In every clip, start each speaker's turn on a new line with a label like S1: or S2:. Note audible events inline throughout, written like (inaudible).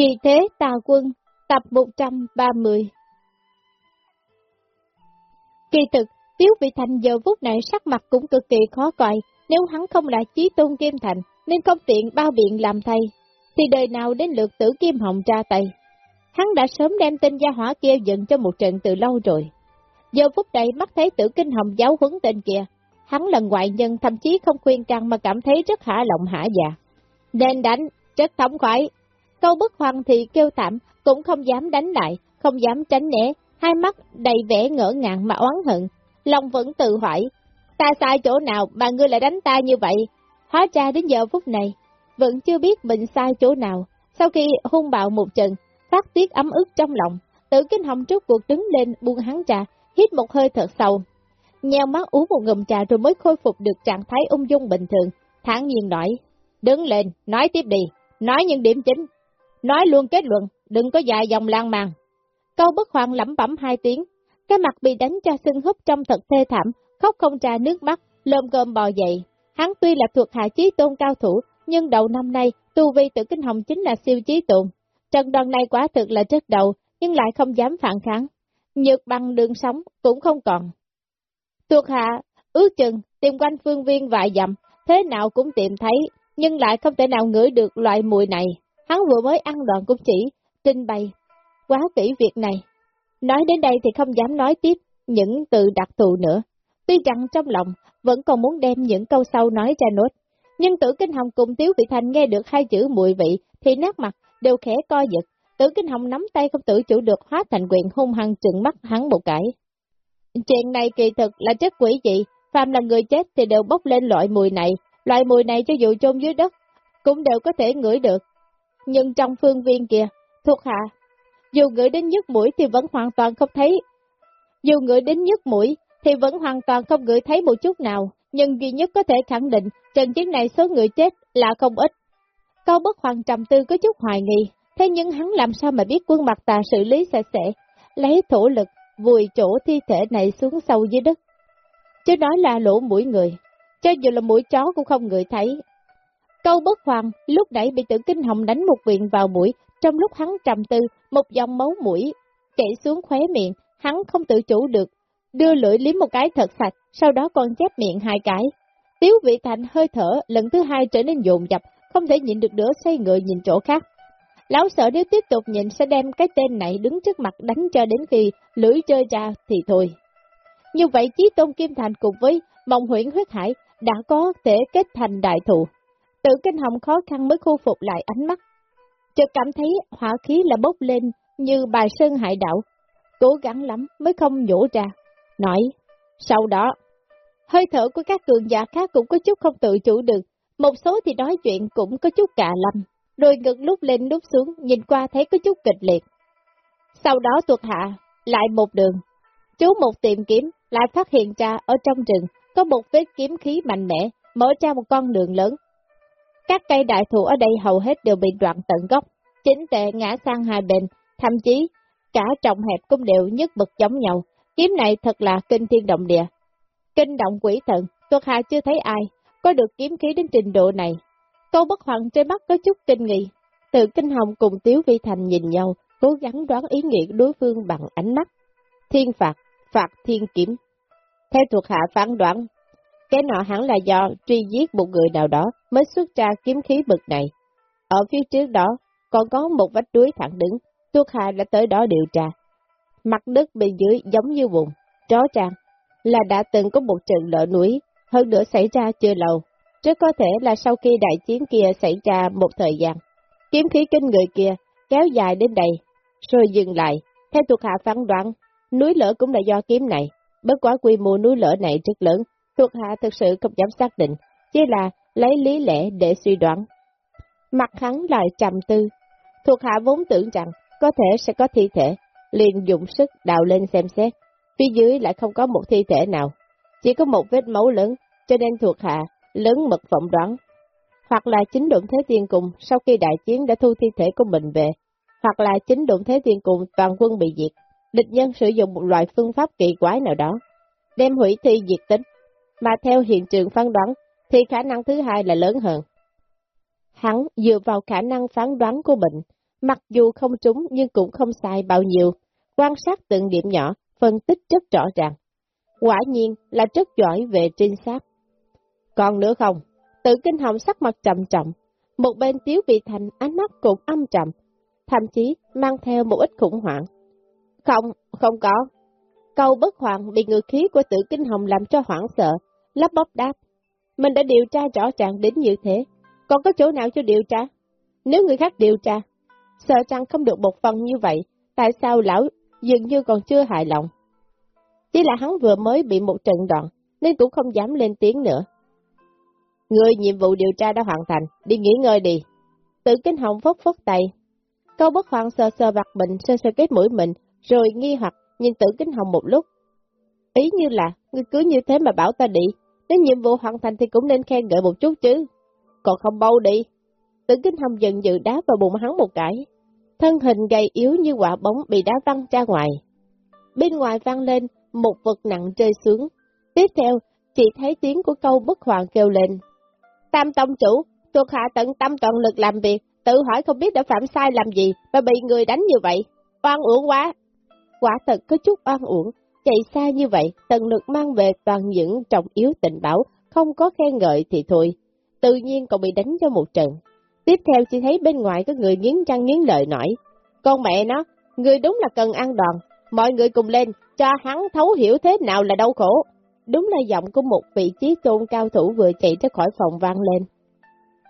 S1: Vì thế tà quân, tập 130 Kỳ thực, Tiếu Vị Thành giờ phút này sắc mặt cũng cực kỳ khó coi, nếu hắn không là chí tôn Kim Thành, nên không tiện bao biện làm thay, thì đời nào đến lượt tử Kim Hồng ra tay. Hắn đã sớm đem tên gia hỏa kia dựng cho một trận từ lâu rồi. Giờ phút này mắt thấy tử Kinh Hồng giáo huấn tên kia, hắn là ngoại nhân thậm chí không khuyên can mà cảm thấy rất hả lòng hả dạ. Nên đánh, rất thống khoái. Câu bức hoàng thì kêu tạm, cũng không dám đánh lại, không dám tránh né, hai mắt đầy vẻ ngỡ ngàng mà oán hận. Lòng vẫn tự hỏi, ta sai chỗ nào mà ngươi lại đánh ta như vậy? Hóa ra đến giờ phút này, vẫn chưa biết mình sai chỗ nào. Sau khi hung bạo một trận, phát tiết ấm ức trong lòng, tử kinh hồng trước cuộc đứng lên buông hắn trà, hít một hơi thật sâu. Nheo mắt uống một ngụm trà rồi mới khôi phục được trạng thái ung dung bình thường, thản nhiên nói, đứng lên, nói tiếp đi, nói những điểm chính, nói luôn kết luận, đừng có dài dòng lan màng. Câu bất hoàng lẩm bẩm hai tiếng, cái mặt bị đánh cho sưng húp trong thật thê thảm, khóc không ra nước mắt, lơm cơm bò dậy. Hắn tuy là thuộc hạ chí tôn cao thủ, nhưng đầu năm nay, tu vi tự kinh hồng chính là siêu chí tôn. Trận đoàn này quả thực là rất đầu, nhưng lại không dám phản kháng. Nhược bằng đường sống cũng không còn. Thuộc hạ, ước chừng, tìm quanh phương viên vài dặm, thế nào cũng tìm thấy, nhưng lại không thể nào ngửi được loại mùi này. Hắn vừa mới ăn đoạn cũng chỉ, trình bày, quá kỹ việc này. Nói đến đây thì không dám nói tiếp những từ đặc thù nữa. Tuy rằng trong lòng vẫn còn muốn đem những câu sau nói ra nốt, nhưng tử kinh hồng cùng Tiếu Vị Thành nghe được hai chữ mùi vị thì nát mặt đều khẽ co giật. Tử kinh hồng nắm tay không tự chủ được hóa thành quyền hung hăng trừng mắt hắn một cái. Chuyện này kỳ thực là chất quỷ dị, phàm là người chết thì đều bốc lên loại mùi này, loại mùi này cho dù chôn dưới đất, cũng đều có thể ngửi được. Nhưng trong phương viên kia, thuộc hạ, dù ngửi đến nhức mũi thì vẫn hoàn toàn không thấy. Dù ngửi đến nhức mũi thì vẫn hoàn toàn không ngửi thấy một chút nào, nhưng duy nhất có thể khẳng định trận chiến này số người chết là không ít. Cao bất hoàng trầm tư có chút hoài nghi, thế nhưng hắn làm sao mà biết quân mặt tà xử lý sạch sẽ, lấy thủ lực vùi chỗ thi thể này xuống sâu dưới đất. Chứ nói là lỗ mũi người, cho dù là mũi chó cũng không người thấy. Câu bất hoàng lúc nãy bị tử kinh hồng đánh một viện vào mũi, trong lúc hắn trầm tư, một dòng máu mũi chảy xuống khóe miệng, hắn không tự chủ được, đưa lưỡi liếm một cái thật sạch, sau đó còn chép miệng hai cái. Tiếu vị thành hơi thở, lần thứ hai trở nên dồn dập, không thể nhịn được nữa xoay người nhìn chỗ khác. Lão sợ nếu tiếp tục nhìn sẽ đem cái tên này đứng trước mặt đánh cho đến khi lưỡi chơi ra thì thôi. Như vậy Chí Tôn Kim Thành cùng với mộng huyễn huyết hải đã có thể kết thành đại thụ. Tự kinh hồng khó khăn mới khu phục lại ánh mắt. Chợt cảm thấy hỏa khí là bốc lên như bài sơn hải đạo Cố gắng lắm mới không nhổ ra. Nói, sau đó, hơi thở của các cường giả khác cũng có chút không tự chủ được. Một số thì nói chuyện cũng có chút cà lâm rồi ngực lúc lên lúc xuống, nhìn qua thấy có chút kịch liệt. Sau đó tuột hạ, lại một đường. Chú một tìm kiếm, lại phát hiện ra ở trong rừng, có một vết kiếm khí mạnh mẽ, mở ra một con đường lớn. Các cây đại thụ ở đây hầu hết đều bị đoạn tận gốc, chính tệ ngã sang hai bên, thậm chí cả trọng hẹp cũng đều nhất bực giống nhau. Kiếm này thật là kinh thiên động địa. Kinh động quỷ thần, tuột hạ chưa thấy ai, có được kiếm khí đến trình độ này, Câu bất hoàng trên mắt có chút kinh nghi. Từ kinh hồng cùng Tiếu Vi Thành nhìn nhau, cố gắng đoán ý nghĩa đối phương bằng ánh mắt. Thiên phạt, phạt thiên kiếm, Theo thuộc hạ phán đoán, cái nọ hẳn là do truy giết một người nào đó mới xuất ra kiếm khí bực này. Ở phía trước đó, còn có một vách núi thẳng đứng, thuộc hạ đã tới đó điều tra. Mặt đất bên dưới giống như vùng, tró trang, là đã từng có một trận lỡ núi, hơn nữa xảy ra chưa lâu, rất có thể là sau khi đại chiến kia xảy ra một thời gian, kiếm khí kinh người kia kéo dài đến đây, rồi dừng lại. Theo thuộc hạ phán đoán, núi lửa cũng là do kiếm này, bất quá quy mô núi lửa này rất lớn, thuộc hạ thực sự không dám xác định, chỉ là lấy lý lẽ để suy đoán. Mặt hắn lại trầm tư, thuộc hạ vốn tưởng rằng có thể sẽ có thi thể, liền dùng sức đào lên xem xét, phía dưới lại không có một thi thể nào, chỉ có một vết máu lớn, cho nên thuộc hạ lớn mật vọng đoán. Hoặc là chính đụng thế tiên cùng sau khi đại chiến đã thu thi thể của mình về, hoặc là chính đụng thế tiên cùng toàn quân bị diệt, địch nhân sử dụng một loại phương pháp kỳ quái nào đó, đem hủy thi diệt tính, mà theo hiện trường phán đoán thì khả năng thứ hai là lớn hơn. Hắn dựa vào khả năng phán đoán của mình, mặc dù không trúng nhưng cũng không sai bao nhiêu, quan sát từng điểm nhỏ, phân tích rất rõ ràng. Quả nhiên là rất giỏi về trinh sát. Còn nữa không, tự kinh hồng sắc mặt trầm trọng, một bên tiếu vị thành ánh mắt cũng âm trầm, thậm chí mang theo một ít khủng hoảng. Không, không có. Câu bất hoàng bị ngược khí của tự kinh hồng làm cho hoảng sợ, lắp bắp đáp. Mình đã điều tra rõ ràng đến như thế, còn có chỗ nào cho điều tra? Nếu người khác điều tra, sợ rằng không được một phần như vậy, tại sao lão dường như còn chưa hài lòng? Chỉ là hắn vừa mới bị một trận đoạn, nên cũng không dám lên tiếng nữa. Người nhiệm vụ điều tra đã hoàn thành, đi nghỉ ngơi đi. Tự kinh hồng phốc phốc tay. Câu bất hoàng sờ sờ mặt mình, sơ sơ cái mũi mình, rồi nghi hoặc nhìn tự kinh hồng một lúc. Ý như là, ngươi cứ như thế mà bảo ta đi, nếu nhiệm vụ hoàn thành thì cũng nên khen ngợi một chút chứ. Còn không bao đi. Tử kinh hồng dần dự đá vào bụng hắn một cái. Thân hình gầy yếu như quả bóng bị đá văng ra ngoài. Bên ngoài văng lên, một vật nặng rơi xuống. Tiếp theo, chỉ thấy tiếng của câu bất hoàng kêu lên. Tam tông chủ, thuộc hạ tận tâm toàn lực làm việc, tự hỏi không biết đã phạm sai làm gì mà bị người đánh như vậy. Oan uổng quá. Quả thật có chút oan uổng, chạy xa như vậy, tận lực mang về toàn những trọng yếu tình bảo, không có khen ngợi thì thôi. Tự nhiên còn bị đánh cho một trận. Tiếp theo chỉ thấy bên ngoài có người nghiến răng nghiến lợi nổi. Con mẹ nó, người đúng là cần ăn đòn, mọi người cùng lên, cho hắn thấu hiểu thế nào là đau khổ. Đúng là giọng của một vị trí tôn cao thủ vừa chạy ra khỏi phòng vang lên.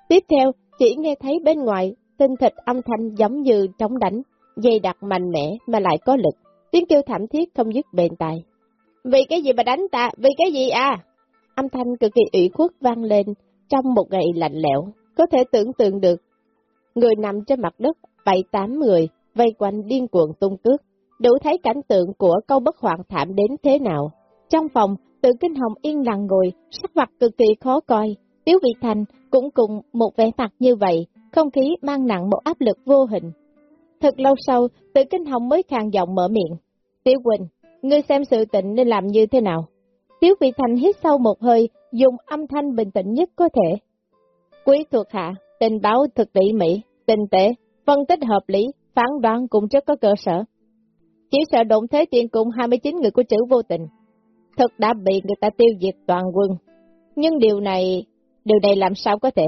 S1: Tiếp theo, chỉ nghe thấy bên ngoài, tinh thịt âm thanh giống như trống đánh, dây đặc mạnh mẽ mà lại có lực, tiếng kêu thảm thiết không dứt bền tài. Vì cái gì mà đánh ta, vì cái gì à? Âm thanh cực kỳ ủy khuất vang lên trong một ngày lạnh lẽo, có thể tưởng tượng được. Người nằm trên mặt đất, bảy tám người, vây quanh điên cuồng tung cước, đủ thấy cảnh tượng của câu bất hoạn thảm đến thế nào. Trong phòng, tự kinh hồng yên lặng ngồi, sắc mặt cực kỳ khó coi. Tiếu vị thành cũng cùng một vẻ mặt như vậy, không khí mang nặng một áp lực vô hình. Thật lâu sau, tự kinh hồng mới khàn giọng mở miệng. Tiểu Quỳnh, ngươi xem sự tịnh nên làm như thế nào? Tiếu vị thành hít sâu một hơi, dùng âm thanh bình tĩnh nhất có thể. Quý thuộc hạ, tình báo thực tỉ mỹ, tinh tế, phân tích hợp lý, phán đoán cũng rất có cơ sở. Chỉ sợ động thế tiên cùng 29 người của chữ vô tình, thật đã bị người ta tiêu diệt toàn quân. Nhưng điều này, điều này làm sao có thể?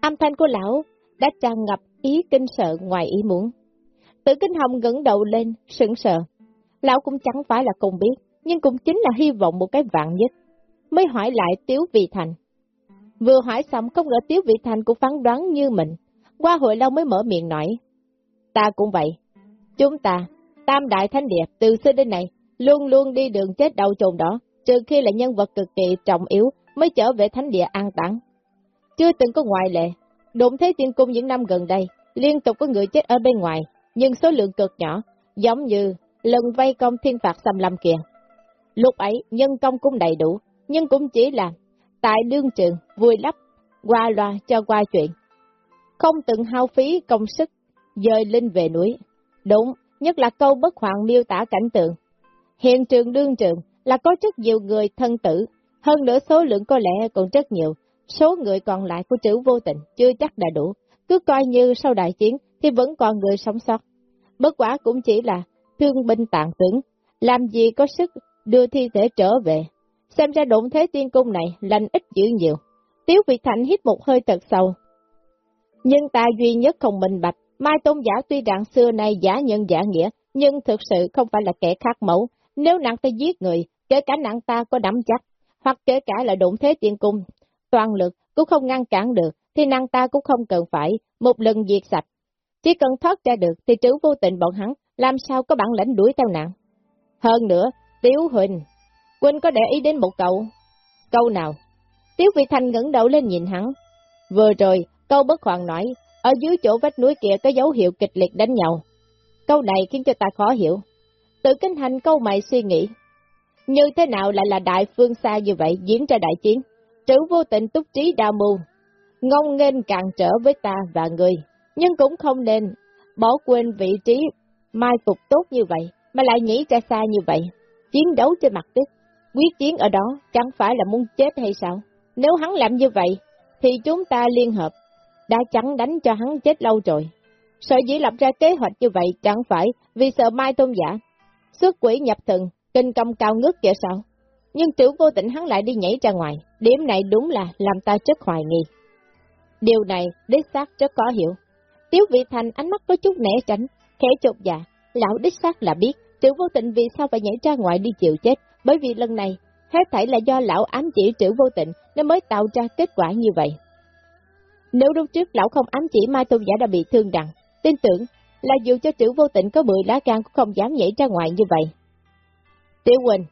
S1: Âm thanh của lão đã tràn ngập ý kinh sợ ngoài ý muốn. Tử Kinh Hồng ngẩng đầu lên, sững sờ. Lão cũng chẳng phải là không biết, nhưng cũng chính là hy vọng một cái vạn nhất. Mới hỏi lại Tiếu Vị Thành. Vừa hỏi xong không ngờ Tiếu Vị Thành cũng phán đoán như mình. Qua hồi lâu mới mở miệng nói. Ta cũng vậy. Chúng ta, Tam Đại Thánh Địa, từ xưa đến nay, luôn luôn đi đường chết đầu trồn đó, trừ khi là nhân vật cực kỳ trọng yếu mới trở về Thánh Địa an táng. Chưa từng có ngoại lệ, đụng thế tiên cung những năm gần đây, liên tục có người chết ở bên ngoài, nhưng số lượng cực nhỏ, giống như lần vây công thiên phạt xâm lâm kia. Lúc ấy, nhân công cũng đầy đủ, nhưng cũng chỉ là tại đương trường, vui lấp, qua loa cho qua chuyện. Không từng hao phí công sức, dời linh về núi. Đúng, nhất là câu bất hoàng miêu tả cảnh tượng. Hiện trường đương trường là có rất nhiều người thân tử, hơn nữa số lượng có lẽ còn rất nhiều, số người còn lại của chữ vô tình chưa chắc đã đủ, cứ coi như sau đại chiến thì vẫn còn người sống sót. Bất quả cũng chỉ là thương binh tàn tướng, làm gì có sức đưa thi thể trở về. Xem ra đụng thế tiên cung này lành ít dữ nhiều. Tiếu Vị Thành hít một hơi thật sâu. Nhưng ta duy nhất không minh bạch, Mai Tôn giả tuy rằng xưa nay giả nhân giả nghĩa, nhưng thực sự không phải là kẻ khác mẫu. Nếu nặng ta giết người, kể cả nặng ta có nắm chắc, hoặc kể cả là đụng thế tiên cung, toàn lực cũng không ngăn cản được, thì năng ta cũng không cần phải một lần diệt sạch. Chỉ cần thoát ra được thì trữ vô tình bọn hắn làm sao có bản lãnh đuổi theo nạn. Hơn nữa, Tiếu Huỳnh, Quỳnh có để ý đến một cậu. Câu nào? Tiếu Vị Thành ngẩng đầu lên nhìn hắn. Vừa rồi, câu bất hoàng nói, ở dưới chỗ vách núi kia có dấu hiệu kịch liệt đánh nhau. Câu này khiến cho ta khó hiểu. Tự kinh hành câu mày suy nghĩ. Như thế nào lại là đại phương xa như vậy diễn ra đại chiến? Trữ vô tình túc trí đa mưu, ngông nghênh cạn trở với ta và người, nhưng cũng không nên bỏ quên vị trí mai phục tốt như vậy, mà lại nhảy ra xa như vậy. Chiến đấu trên mặt đất, quyết chiến ở đó chẳng phải là muốn chết hay sao? Nếu hắn làm như vậy, thì chúng ta liên hợp, đã chẳng đánh cho hắn chết lâu rồi. Sở dĩ lập ra kế hoạch như vậy chẳng phải vì sợ mai tôn giả. Xuất quỷ nhập thần, kinh công cao ngất kìa sao? Nhưng tiểu vô tình hắn lại đi nhảy ra ngoài, điểm này đúng là làm ta rất hoài nghi. Điều này đích xác rất có hiểu. Tiếu vị thành ánh mắt có chút né tránh, khẽ chột dạ, lão đích xác là biết, tiểu vô tình vì sao phải nhảy ra ngoài đi chịu chết, bởi vì lần này, hết thảy là do lão ám chỉ tiểu vô tình nên mới tạo ra kết quả như vậy. Nếu lúc trước lão không ám chỉ Mai Tôn Giả đã bị thương nặng, tin tưởng là dù cho tiểu vô tình có 10 lá gan cũng không dám nhảy ra ngoài như vậy. Tiểu Quỳnh,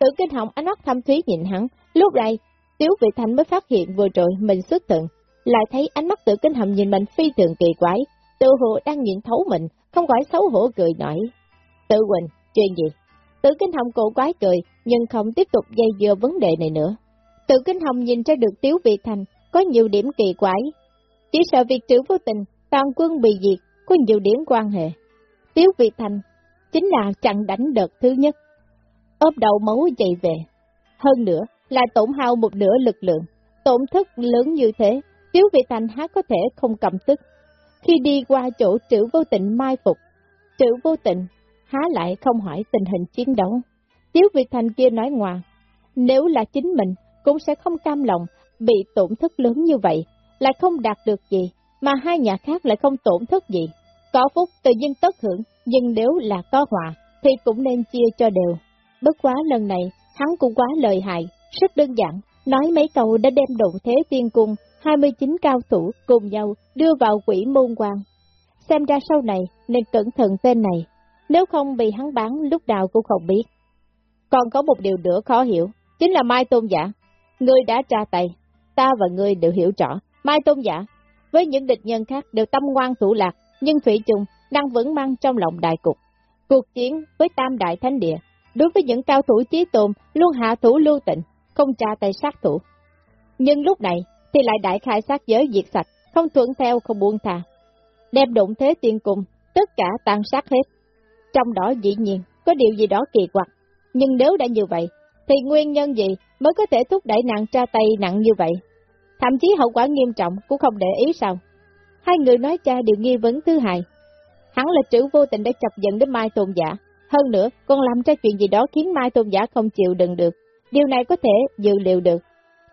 S1: tự kinh hồng ánh mắt thâm thúy nhìn hắn, lúc này, Tiếu Vị Thành mới phát hiện vừa rồi mình xuất thận, lại thấy ánh mắt tự kinh hồng nhìn mình phi thường kỳ quái, tự hồ đang nhìn thấu mình, không khỏi xấu hổ cười nổi. Tự Quỳnh, chuyện gì? Tự kinh hồng cổ quái cười, nhưng không tiếp tục dây dưa vấn đề này nữa. Tự kinh hồng nhìn ra được Tiếu Vị Thành có nhiều điểm kỳ quái. Chỉ sợ việc trữ vô tình, toàn quân bị diệt, có nhiều điểm quan hệ. Tiếu Vị Thành chính là chặn đánh đợt thứ nhất ốp đầu máu chạy về. Hơn nữa, là tổn hao một nửa lực lượng. Tổn thất lớn như thế, Tiếu Vị Thành há có thể không cầm tức. Khi đi qua chỗ trữ vô tình mai phục, trữ vô tình há lại không hỏi tình hình chiến đấu. Tiếu Vị Thành kia nói ngoan, nếu là chính mình, cũng sẽ không cam lòng bị tổn thất lớn như vậy, lại không đạt được gì, mà hai nhà khác lại không tổn thất gì. Có phúc tự nhiên tất hưởng, nhưng nếu là có họa, thì cũng nên chia cho đều. Bất quá lần này, hắn cũng quá lời hại, rất đơn giản, nói mấy câu đã đem động thế tiên cung, 29 cao thủ cùng nhau đưa vào quỷ môn quan. Xem ra sau này nên cẩn thận tên này, nếu không bị hắn bán lúc nào cũng không biết. Còn có một điều nữa khó hiểu, chính là Mai Tôn Giả. ngươi đã tra tay, ta và ngươi đều hiểu rõ, Mai Tôn Giả, với những địch nhân khác đều tâm ngoan thủ lạc, nhưng Thủy chung đang vững mang trong lòng đại cục. Cuộc chiến với Tam Đại Thánh Địa, đối với những cao thủ chí tồn luôn hạ thủ lưu tịnh, không tra tay sát thủ. Nhưng lúc này thì lại đại khai sát giới diệt sạch, không thuận theo không buông thà. Đem đụng thế tiên cùng tất cả tan sát hết. Trong đó dĩ nhiên có điều gì đó kỳ quặc, nhưng nếu đã như vậy, thì nguyên nhân gì mới có thể thúc đẩy nạn tra tay nặng như vậy? Thậm chí hậu quả nghiêm trọng cũng không để ý sao. Hai người nói cha đều nghi vấn thứ hai. Hắn là chữ vô tình đã chọc giận đến Mai Tôn Giả. Hơn nữa, còn làm ra chuyện gì đó khiến Mai Tôn Giả không chịu đựng được. Điều này có thể dự liệu được.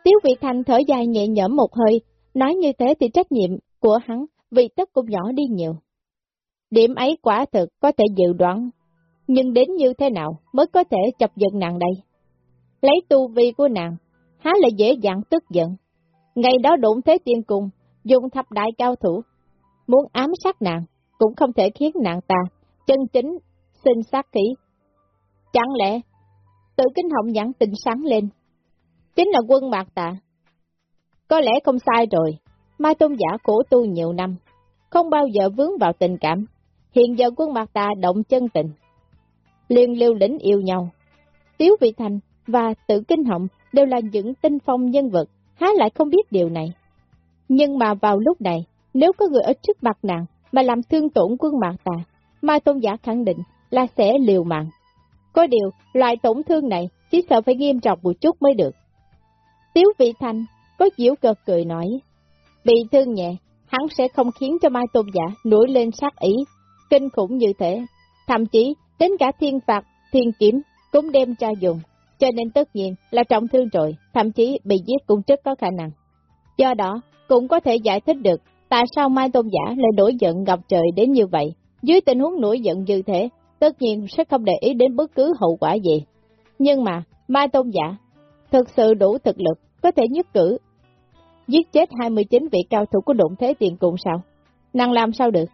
S1: Tiếu Vị Thanh thở dài nhẹ nhõm một hơi, nói như thế thì trách nhiệm của hắn vì tất cũng nhỏ đi nhiều. Điểm ấy quả thực có thể dự đoán, nhưng đến như thế nào mới có thể chọc giận nàng đây? Lấy tu vi của nàng, há là dễ dàng tức giận. Ngày đó đụng thế tiên cùng, dùng thập đại cao thủ, muốn ám sát nàng, cũng không thể khiến nàng ta chân chính sinh sát kỹ. Chẳng lẽ, tự kinh họng nhãn tình sáng lên, chính là quân mạc tạ. Có lẽ không sai rồi, Mai Tôn giả cổ tu nhiều năm, không bao giờ vướng vào tình cảm, hiện giờ quân mạc tạ động chân tình. Liên lưu lĩnh yêu nhau, Tiếu Vị Thành và tự kinh họng đều là những tinh phong nhân vật, há lại không biết điều này. Nhưng mà vào lúc này, nếu có người ở trước mặt nàng mà làm thương tổn quân mạc tà, Mai Tôn Giả khẳng định là sẽ liều mạng. Có điều, loại tổn thương này chỉ sợ phải nghiêm trọng một chút mới được. Tiếu vị thanh có diễu cợt cười nói, bị thương nhẹ, hắn sẽ không khiến cho Mai Tôn Giả nổi lên sát ý, kinh khủng như thế, thậm chí đến cả thiên phạt, thiên kiếm cũng đem cho dùng, cho nên tất nhiên là trọng thương rồi, thậm chí bị giết cũng rất có khả năng. Do đó, cũng có thể giải thích được tại sao Mai Tôn Giả lại nổi giận gặp trời đến như vậy. Dưới tình huống nổi giận như thế, tất nhiên sẽ không để ý đến bất cứ hậu quả gì. Nhưng mà, Mai Tôn Giả thực sự đủ thực lực, có thể nhất cử giết chết 29 vị cao thủ của đụng thế tiền cùng sao? Nàng làm sao được?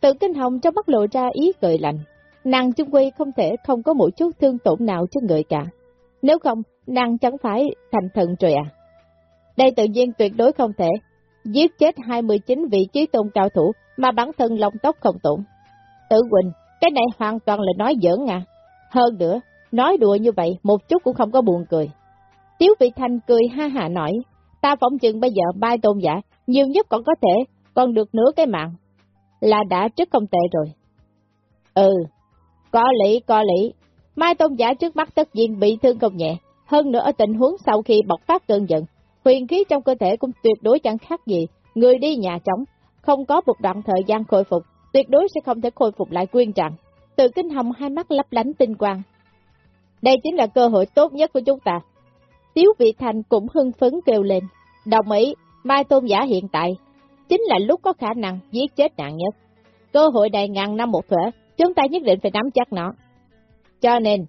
S1: Tự kinh hồng trong mắt lộ ra ý cười lạnh. Nàng chung quy không thể không có một chút thương tổn nào cho người cả. Nếu không, nàng chẳng phải thành thần rồi à? Đây tự nhiên tuyệt đối không thể. Giết chết 29 vị trí tôn cao thủ mà bản thân lòng tóc không tổn. Tử Quỳnh, cái này hoàn toàn là nói giỡn à. Hơn nữa, nói đùa như vậy một chút cũng không có buồn cười. Tiếu vị thanh cười ha hà nói, ta phỏng chừng bây giờ bai tôn giả, nhiều nhất còn có thể, còn được nửa cái mạng. Là đã rất không tệ rồi. Ừ, có lý, có lý. Mai tôn giả trước mắt tất nhiên bị thương không nhẹ, hơn nữa ở tình huống sau khi bộc phát cơn giận, huyền khí trong cơ thể cũng tuyệt đối chẳng khác gì, người đi nhà trống, không có một đoạn thời gian khôi phục, tuyệt đối sẽ không thể khôi phục lại quyên trạng. Từ kinh hồng hai mắt lấp lánh tinh quang. Đây chính là cơ hội tốt nhất của chúng ta. Tiếu vị thành cũng hưng phấn kêu lên. Đồng ý, Mai Tôn giả hiện tại, chính là lúc có khả năng giết chết nạn nhất. Cơ hội này ngàn năm một thuở, chúng ta nhất định phải nắm chắc nó. Cho nên,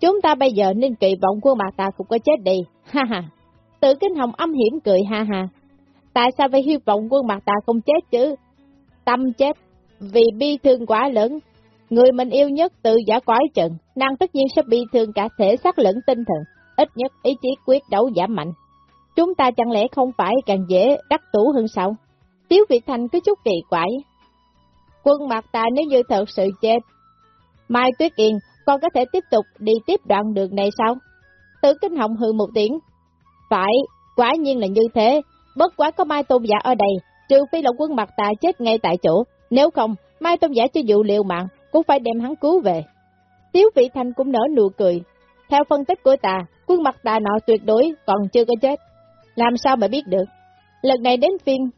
S1: chúng ta bây giờ nên kỳ vọng quân mặt ta cũng có chết đi, ha ha. Tự kinh hồng âm hiểm cười ha ha. Tại sao phải hy vọng quân mặt ta không chết chứ? Tâm chết, vì bi thương quá lớn. Người mình yêu nhất tự giả quái trận, nàng tất nhiên sẽ bi thương cả thể xác lẫn tinh thần, ít nhất ý chí quyết đấu giảm mạnh. Chúng ta chẳng lẽ không phải càng dễ đắc tủ hơn sao? Tiếu Việt Thành có chút kỳ quái. Quân mặt ta nếu như thật sự chết, Mai Tuyết Yên còn có thể tiếp tục đi tiếp đoạn đường này sao? Tử Kinh Hồng hừ một tiếng. Phải, quả nhiên là như thế, bất quá có Mai Tôn Giả ở đây, trừ phi là quân mặt ta chết ngay tại chỗ, nếu không, Mai tông Giả cho dụ liệu mạng, cũng phải đem hắn cứu về. Tiếu Vị Thanh cũng nở nụ cười. Theo phân tích của ta, quân mặt ta nọ tuyệt đối còn chưa có chết. Làm sao mà biết được? Lần này đến phiên,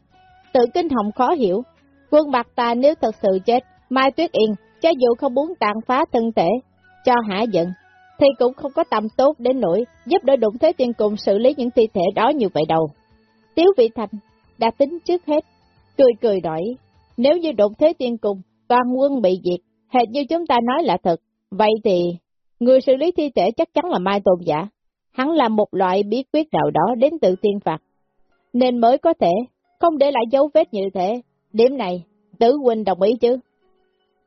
S1: tự kinh hồng khó hiểu. Quân mặt ta nếu thật sự chết, Mai Tuyết Yên, cho dù không muốn tàn phá thân thể, cho hả giận, thì cũng không có tầm tốt đến nỗi giúp đỡ đụng thế tiên cùng xử lý những thi thể đó như vậy đâu. Tiếu Vị Thành đã tính trước hết, cười cười đổi, nếu như đụng thế tiên cùng, toàn quân bị diệt, hệt như chúng ta nói là thật, vậy thì người xử lý thi thể chắc chắn là Mai Tôn Giả. Hắn là một loại bí quyết nào đó đến từ tiên phạt, nên mới có thể không để lại dấu vết như thế. Điểm này, Tử Huynh đồng ý chứ?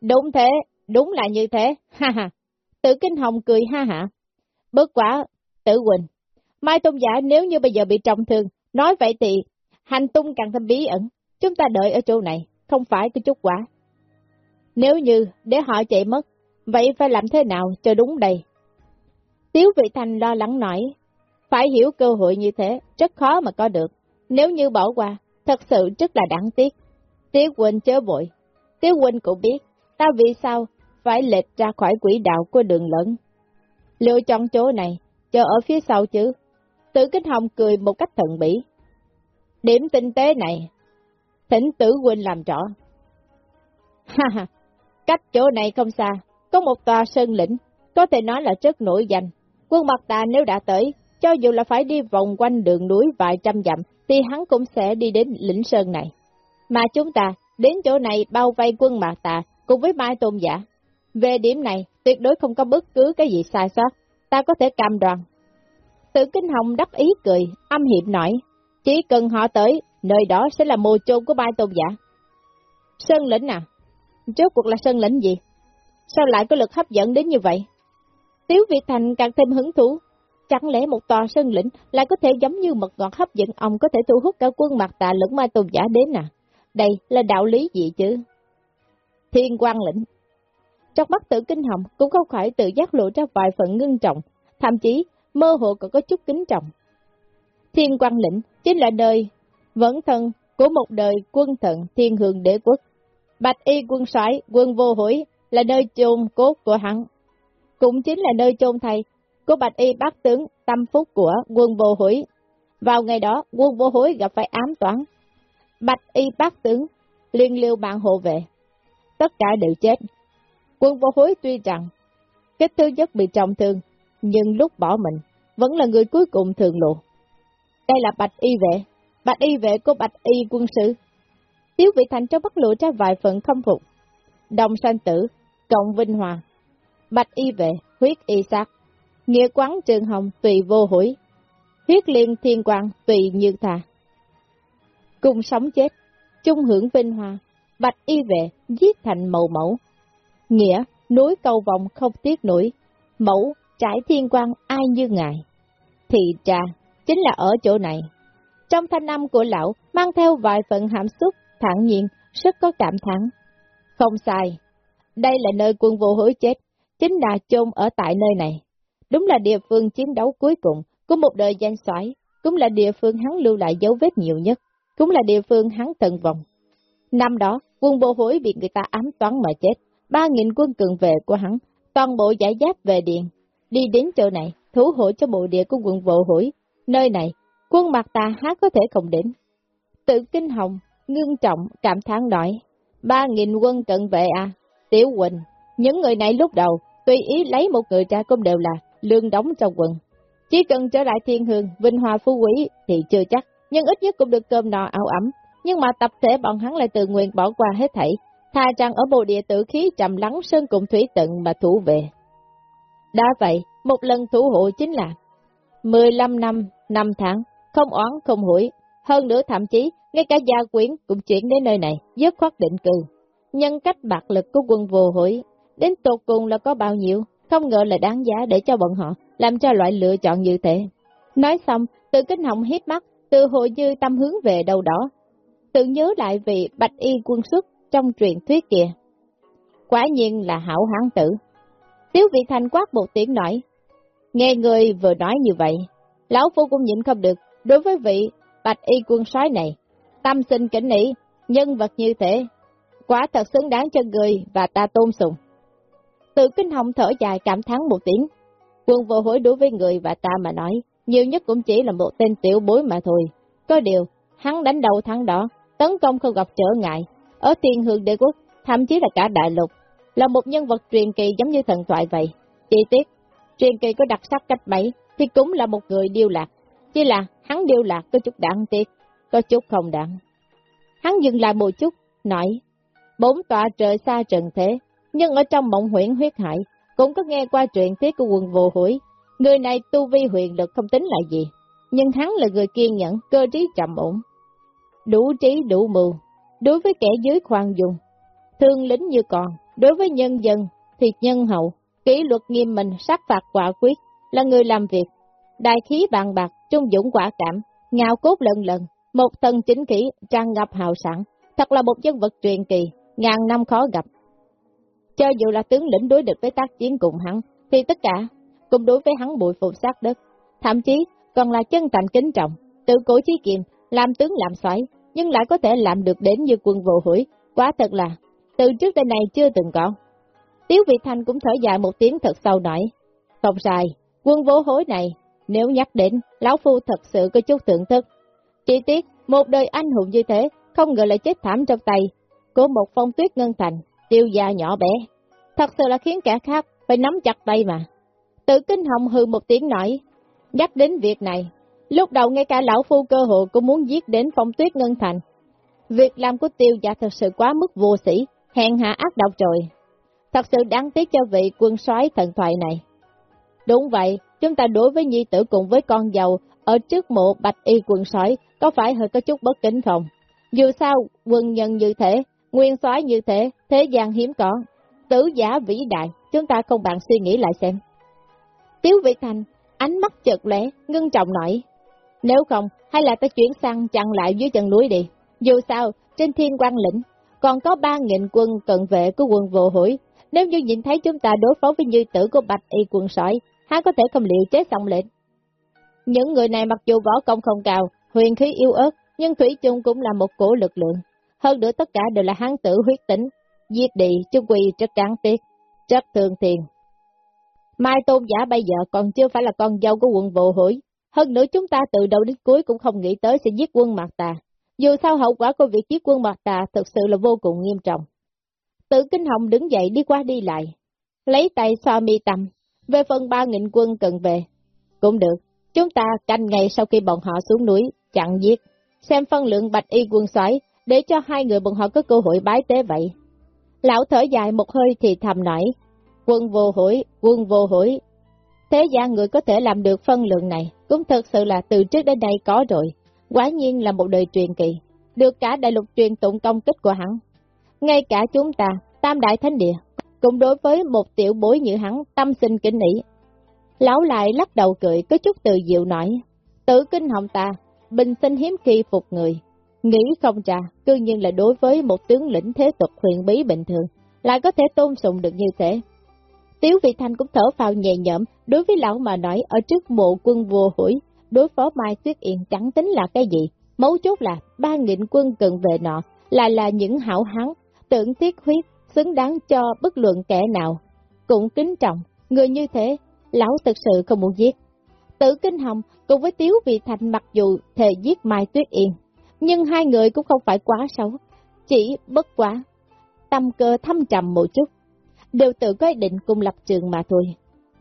S1: Đúng thế, đúng là như thế, (laughs) ha ha. Tử Kinh Hồng cười ha hả. Bất quả, Tử Huynh, Mai Tôn Giả nếu như bây giờ bị trọng thương, nói vậy thì hành tung càng thêm bí ẩn, chúng ta đợi ở chỗ này, không phải có chút quả. Nếu như để họ chạy mất, vậy phải làm thế nào cho đúng đây? Tiếu Vị Thành lo lắng nói, phải hiểu cơ hội như thế, rất khó mà có được. Nếu như bỏ qua, thật sự rất là đáng tiếc. Tiếu Quỳnh chớ vội. Tiếu Quỳnh cũng biết, ta vì sao phải lệch ra khỏi quỹ đạo của đường lẫn. Lựa chọn chỗ này, chờ ở phía sau chứ. Tử Kinh Hồng cười một cách thận bỉ. Điểm tinh tế này, thỉnh Tử huynh làm rõ. Ha ha, cách chỗ này không xa, có một tòa sơn lĩnh, có thể nói là rất nổi danh. Quân mặt ta nếu đã tới, cho dù là phải đi vòng quanh đường núi vài trăm dặm, thì hắn cũng sẽ đi đến lĩnh sơn này. Mà chúng ta đến chỗ này bao vây quân mạc tà cùng với Mai Tôn Giả. Về điểm này, tuyệt đối không có bất cứ cái gì sai sót, ta có thể cam đoan. Tự Kinh Hồng đắc ý cười, âm hiểm nói, chỉ cần họ tới, nơi đó sẽ là mồ chôn của ba Tôn Giả. Sơn lĩnh à? Trước cuộc là sơn lĩnh gì? Sao lại có lực hấp dẫn đến như vậy? Tiếu Việt Thành càng thêm hứng thú, Chẳng lẽ một tòa sơn lĩnh lại có thể giống như mật ngọt hấp dẫn ông có thể thu hút cả quân mặt tà lẫn ma tôn giả đến à? Đây là đạo lý gì chứ? Thiên quan lĩnh Trong mắt tự kinh hồng cũng không phải tự giác lộ ra vài phần ngưng trọng, thậm chí mơ hồ còn có chút kính trọng. Thiên quan lĩnh chính là nơi vẫn thân của một đời quân thần thiên hương đế quốc. Bạch y quân soái quân vô hủy là nơi chôn cốt của hắn. Cũng chính là nơi chôn thầy của bạch y bác tướng tâm phúc của quân vô hối. Vào ngày đó, quân vô hối gặp phải ám toán. Bạch y bác tướng, liên liêu bạn hộ vệ. Tất cả đều chết. Quân vô hối tuy rằng, kết thứ nhất bị trọng thương, nhưng lúc bỏ mình, vẫn là người cuối cùng thường lộ. Đây là bạch y vệ, bạch y vệ của bạch y quân sự. Tiếu vị thành cho bắt lộ ra vài phần khâm phục. Đồng sanh tử, cộng vinh hòa. Bạch y vệ, huyết y sát, nghĩa quán trường hồng tùy vô hủy, huyết liên thiên quang tùy như thà. Cùng sống chết, chung hưởng vinh hoa, bạch y vệ giết thành màu mẫu. Nghĩa, núi cầu vòng không tiếc nổi, mẫu trải thiên quang ai như ngài. Thì trà, chính là ở chỗ này. Trong thanh âm của lão mang theo vài phần hàm xúc, thẳng nhiên, rất có cảm thắng. Không sai, đây là nơi quân vô hối chết, chính là chôn ở tại nơi này. Đúng là địa phương chiến đấu cuối cùng của một đời danh soái, cũng là địa phương hắn lưu lại dấu vết nhiều nhất, cũng là địa phương hắn tận vòng. Năm đó, quân bộ hối bị người ta ám toán mà chết, ba nghìn quân cường vệ của hắn, toàn bộ giải giáp về điện, đi đến chỗ này, thủ hộ cho bộ địa của quân bộ hối. Nơi này, quân mặt ta há có thể không đến. Tự kinh hồng, ngưng trọng, cảm thán nói, Ba nghìn quân cận vệ à? Tiểu Quỳnh, những người này lúc đầu, tùy ý lấy một người ra cũng đều là lương đóng trong quần. Chỉ cần trở lại thiên hương, vinh hòa phú quý thì chưa chắc, nhưng ít nhất cũng được cơm no áo ấm. Nhưng mà tập thể bọn hắn lại tự nguyện bỏ qua hết thảy, tha rằng ở bộ địa tử khí trầm lắng sơn cùng thủy tận mà thủ về. Đã vậy, một lần thủ hộ chính là 15 năm, 5 tháng, không oán không hủi, hơn nữa thậm chí ngay cả gia quyến cũng chuyển đến nơi này, dứt khoát định cư. Nhân cách bạc lực của quân vô hủy, đến tột cùng là có bao nhiêu, không ngờ là đáng giá để cho bọn họ làm cho loại lựa chọn như thế. Nói xong, từ kinh họng hít mắt, từ hội như tâm hướng về đâu đó. Tự nhớ lại vị bạch y quân xuất trong truyền thuyết kia. Quả nhiên là hảo hán tử. Tiếu vị thành quát một tiếng nói. Nghe người vừa nói như vậy, lão phu cũng nhịn không được, đối với vị bạch y quân soái này, tâm sinh kính nỉ, nhân vật như thế, quả thật xứng đáng cho người và ta tôn sùng. Tự kinh hồng thở dài cảm thán một tiếng, quân vô hối đối với người và ta mà nói, nhiều nhất cũng chỉ là một tên tiểu bối mà thôi. Có điều, hắn đánh đầu thắng đó, tấn công không gặp trở ngại, ở thiên hương đế quốc, thậm chí là cả đại lục, là một nhân vật truyền kỳ giống như thần thoại vậy. Chi tiết, truyền kỳ có đặc sắc cách mấy, thì cũng là một người điêu lạc, chỉ là hắn điêu lạc có chút đáng tiếc, có chút không đáng. Hắn dừng lại một chút, nói, bốn tòa trời xa trần thế, nhưng ở trong mộng huyện huyết hải, cũng có nghe qua chuyện tiết của quần vô hủy. Người này tu vi huyền lực không tính là gì, nhưng hắn là người kiên nhẫn, cơ trí trầm ổn. Đủ trí đủ mưu, đối với kẻ dưới khoan dung, thương lính như còn, đối với nhân dân thì nhân hậu, kỷ luật nghiêm minh, sát phạt quả quyết, là người làm việc, đại khí bàn bạc, trung dũng quả cảm, ngạo cốt lần lần, một thân chính khí, trang ngập hào sẵn, thật là một nhân vật truyền kỳ, ngàn năm khó gặp. Cho dù là tướng lĩnh đối địch với tác chiến cùng hắn, thì tất cả cùng đối với hắn bụi phục sát đất, thậm chí còn là chân thành kính trọng, tự cổ chí kiềm làm tướng làm xoáy, nhưng lại có thể làm được đến như quân vô hủy, quá thật là, từ trước đến nay chưa từng có. Tiếu Vị Thanh cũng thở dài một tiếng thật sâu nổi, không sai, quân vô hối này, nếu nhắc đến, Lão Phu thật sự có chút tưởng thức. Chỉ tiếc, một đời anh hùng như thế, không ngờ lại chết thảm trong tay, của một phong tuyết ngân thành, tiêu gia nhỏ bé. Thật sự là khiến cả khác phải nắm chặt tay mà. Tự kinh hồng hư một tiếng nói, nhắc đến việc này, lúc đầu ngay cả lão phu cơ hội cũng muốn giết đến phong tuyết ngân thành. Việc làm của tiêu gia thật sự quá mức vô sĩ, hèn hạ ác độc rồi. Thật sự đáng tiếc cho vị quân soái thần thoại này. Đúng vậy, chúng ta đối với nhi tử cùng với con giàu ở trước mộ bạch y quần sói có phải hơi có chút bất kính không? Dù sao, quân nhân như thế, nguyên soái như thế, thế gian hiếm có. Tử giả vĩ đại, chúng ta không bạn suy nghĩ lại xem. Tiếu Vị Thành, ánh mắt chợt lẽ, ngưng trọng nổi. Nếu không, hay là ta chuyển sang chặn lại dưới chân núi đi. Dù sao, trên thiên quan lĩnh, còn có ba nghìn quân cận vệ của quân vô hủy. Nếu như nhìn thấy chúng ta đối phó với như tử của bạch y quân sỏi, hắn có thể không liệu chết xong lệnh Những người này mặc dù võ công không cao, huyền khí yêu ớt, nhưng Thủy chung cũng là một cổ lực lượng. Hơn nữa tất cả đều là hán tử huyết tính, giết đi chung quy rất đáng tiếc, rất thương tiền. Mai tôn giả bây giờ còn chưa phải là con dâu của quận vụ hủy, hơn nữa chúng ta từ đầu đến cuối cũng không nghĩ tới sẽ giết quân mạc tà. Dù sao hậu quả của việc giết quân mạc tà thực sự là vô cùng nghiêm trọng. Tự Kinh Hồng đứng dậy đi qua đi lại, lấy tay xoa mi tâm, về phần ba nghìn quân cần về. Cũng được, chúng ta canh ngày sau khi bọn họ xuống núi, chặn giết, xem phân lượng bạch y quân xoáy, để cho hai người bọn họ có cơ hội bái tế vậy. Lão thở dài một hơi thì thầm nói, quân vô hối, quân vô hối. Thế gian người có thể làm được phân lượng này, cũng thật sự là từ trước đến nay có rồi, quả nhiên là một đời truyền kỳ, được cả đại lục truyền tụng công kích của hắn. Ngay cả chúng ta, tam đại thánh địa, cũng đối với một tiểu bối như hắn tâm sinh kính nỉ. Lão lại lắc đầu cười, có chút từ diệu nói, tử kinh hồng ta, bình sinh hiếm khi phục người. Nghĩ không trà, cư nhiên là đối với một tướng lĩnh thế tục huyền bí bình thường, lại có thể tôn sùng được như thế. Tiếu Vị Thanh cũng thở phào nhẹ nhõm, đối với lão mà nói ở trước mộ quân vua hủy, đối phó Mai Tuyết Yên chẳng tính là cái gì, mấu chốt là ba nghìn quân cần về nọ, lại là những hảo hán, tưởng tiết huyết, xứng đáng cho bất luận kẻ nào. Cũng kính trọng, người như thế, lão thực sự không muốn giết. Tử Kinh Hồng cùng với Tiếu Vị Thành mặc dù thề giết Mai Tuyết Yên, nhưng hai người cũng không phải quá xấu, chỉ bất quá. tâm cơ thâm trầm một chút, đều tự có ý định cùng lập trường mà thôi.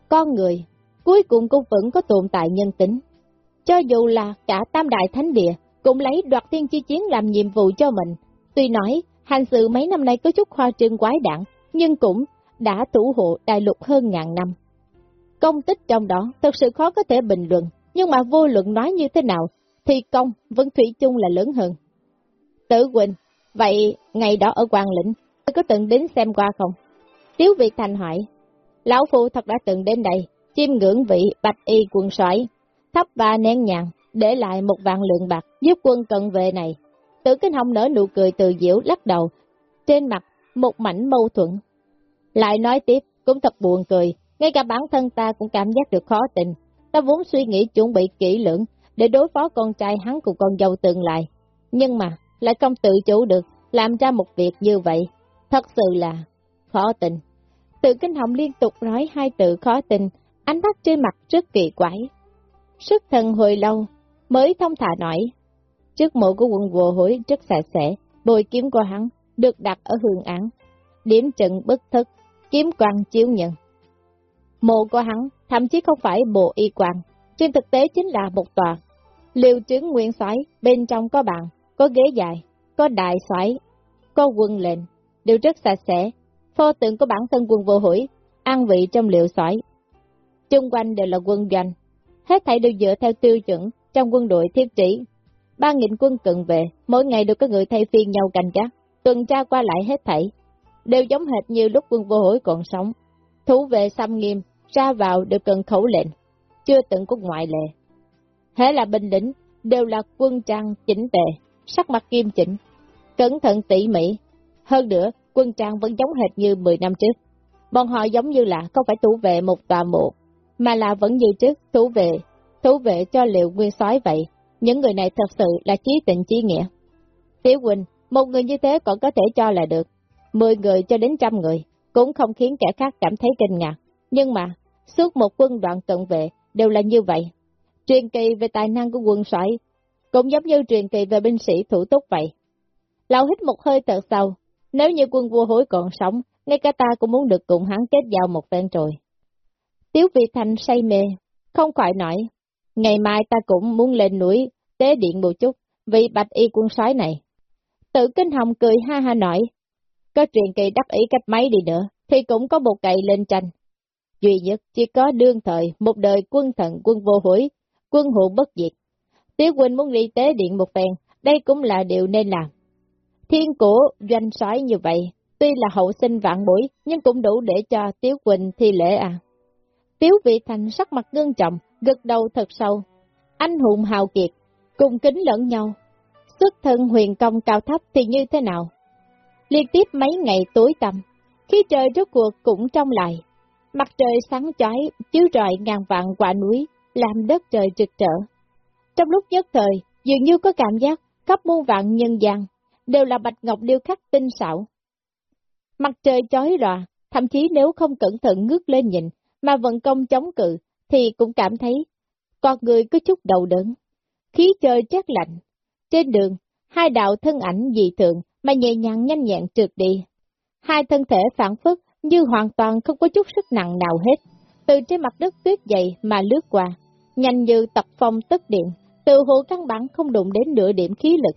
S1: Con người, cuối cùng cũng vẫn có tồn tại nhân tính. Cho dù là cả tam đại thánh địa, cũng lấy đoạt tiên chi chiến làm nhiệm vụ cho mình. Tuy nói, hành sự mấy năm nay có chút khoa trương quái đản, nhưng cũng đã thủ hộ đại lục hơn ngàn năm. Công tích trong đó thật sự khó có thể bình luận, nhưng mà vô luận nói như thế nào, thì công vẫn thủy chung là lớn hơn. Tử Quỳnh, vậy ngày đó ở Quang Lĩnh, có từng đến xem qua không? Tiếu Việt Thành hỏi, Lão Phu thật đã từng đến đây, chiêm ngưỡng vị bạch y quần soái thắp ba nén nhàng, để lại một vạn lượng bạc giúp quân cận vệ này. Tử Kinh Hồng nở nụ cười từ diễu lắc đầu, trên mặt một mảnh mâu thuẫn. Lại nói tiếp, cũng thật buồn cười, ngay cả bản thân ta cũng cảm giác được khó tình. Ta vốn suy nghĩ chuẩn bị kỹ lưỡng để đối phó con trai hắn cùng con dâu tương lại. Nhưng mà, lại không tự chủ được, làm ra một việc như vậy. Thật sự là khó tình. Tự kinh hồng liên tục nói hai từ khó tình, ánh mắt trên mặt rất kỳ quái. Sức thần hồi lâu, mới thông thả nói. Trước mộ của quân vô hối rất sạch sẽ, bồi kiếm của hắn, được đặt ở hương án. Điểm trận bất thức, kiếm quan chiếu nhận. Mộ của hắn thậm chí không phải bộ y quan, trên thực tế chính là một tòa. Liều trứng nguyên xoáy, bên trong có bàn, có ghế dài, có đại xoáy, có quân lệnh, đều rất sạch sẽ. Pho tượng của bản thân quân vô hủy, an vị trong liệu xoáy. Trung quanh đều là quân doanh, hết thảy đều dựa theo tiêu chuẩn trong quân đội thiết trí. Ba nghìn quân cận về, mỗi ngày đều có người thay phiên nhau canh gác, tuần tra qua lại hết thảy, đều giống hệt như lúc quân vô hối còn sống. Thủ vệ xâm nghiêm, ra vào đều cần khẩu lệnh, chưa từng có ngoại lệ. Thế là binh lính, đều là quân trang chỉnh tề, sắc mặt kim chỉnh, cẩn thận tỉ mỉ. Hơn nữa, quân trang vẫn giống hệt như 10 năm trước. Bọn họ giống như là không phải thủ vệ một tòa mộ, mà là vẫn như trước thủ vệ, thủ vệ cho liệu nguyên soái vậy. Những người này thật sự là trí tình trí nghĩa. Tiểu Quỳnh, một người như thế còn có thể cho là được. Mười người cho đến trăm người, cũng không khiến kẻ khác cảm thấy kinh ngạc. Nhưng mà, suốt một quân đoạn cận vệ đều là như vậy. Truyền kỳ về tài năng của quân soái cũng giống như truyền kỳ về binh sĩ thủ túc vậy. Lão hít một hơi thật sâu, nếu như quân vua hối còn sống, ngay cả ta cũng muốn được cùng hắn kết giao một phen rồi. Tiếu vị Thành say mê, không khỏi nổi ngày mai ta cũng muốn lên núi, tế điện một chút, vì bạch y quân soái này. Tự kinh hồng cười ha ha nói, có truyền kỳ đắc ý cách mấy đi nữa, thì cũng có một cậy lên tranh. Duy nhất chỉ có đương thời, một đời quân thần quân vô hối, quân hộ bất diệt. Tiếu Quỳnh muốn đi tế điện một phen, đây cũng là điều nên làm. Thiên cổ doanh soái như vậy, tuy là hậu sinh vạn bối, nhưng cũng đủ để cho Tiếu Quỳnh thi lễ à. Tiếu vị thành sắc mặt ngưng trọng, gật đầu thật sâu. Anh hùng hào kiệt, cùng kính lẫn nhau. Xuất thân huyền công cao thấp thì như thế nào? Liên tiếp mấy ngày tối tăm, khi trời rốt cuộc cũng trong lại. Mặt trời sáng chói, chiếu rọi ngàn vạn quả núi, làm đất trời trực trở. Trong lúc nhất thời, dường như có cảm giác khắp muôn vạn nhân gian, đều là bạch ngọc điêu khắc tinh xảo. Mặt trời chói ròa, thậm chí nếu không cẩn thận ngước lên nhìn, mà vận công chống cự, thì cũng cảm thấy con người có chút đầu đớn. Khí trời chắc lạnh. Trên đường, hai đạo thân ảnh dị thường mà nhẹ nhàng nhanh nhẹn trượt đi. Hai thân thể phản phất như hoàn toàn không có chút sức nặng nào hết. Từ trên mặt đất tuyết dày mà lướt qua, nhanh như tập phong tất điện, từ hồ căn bản không đụng đến nửa điểm khí lực.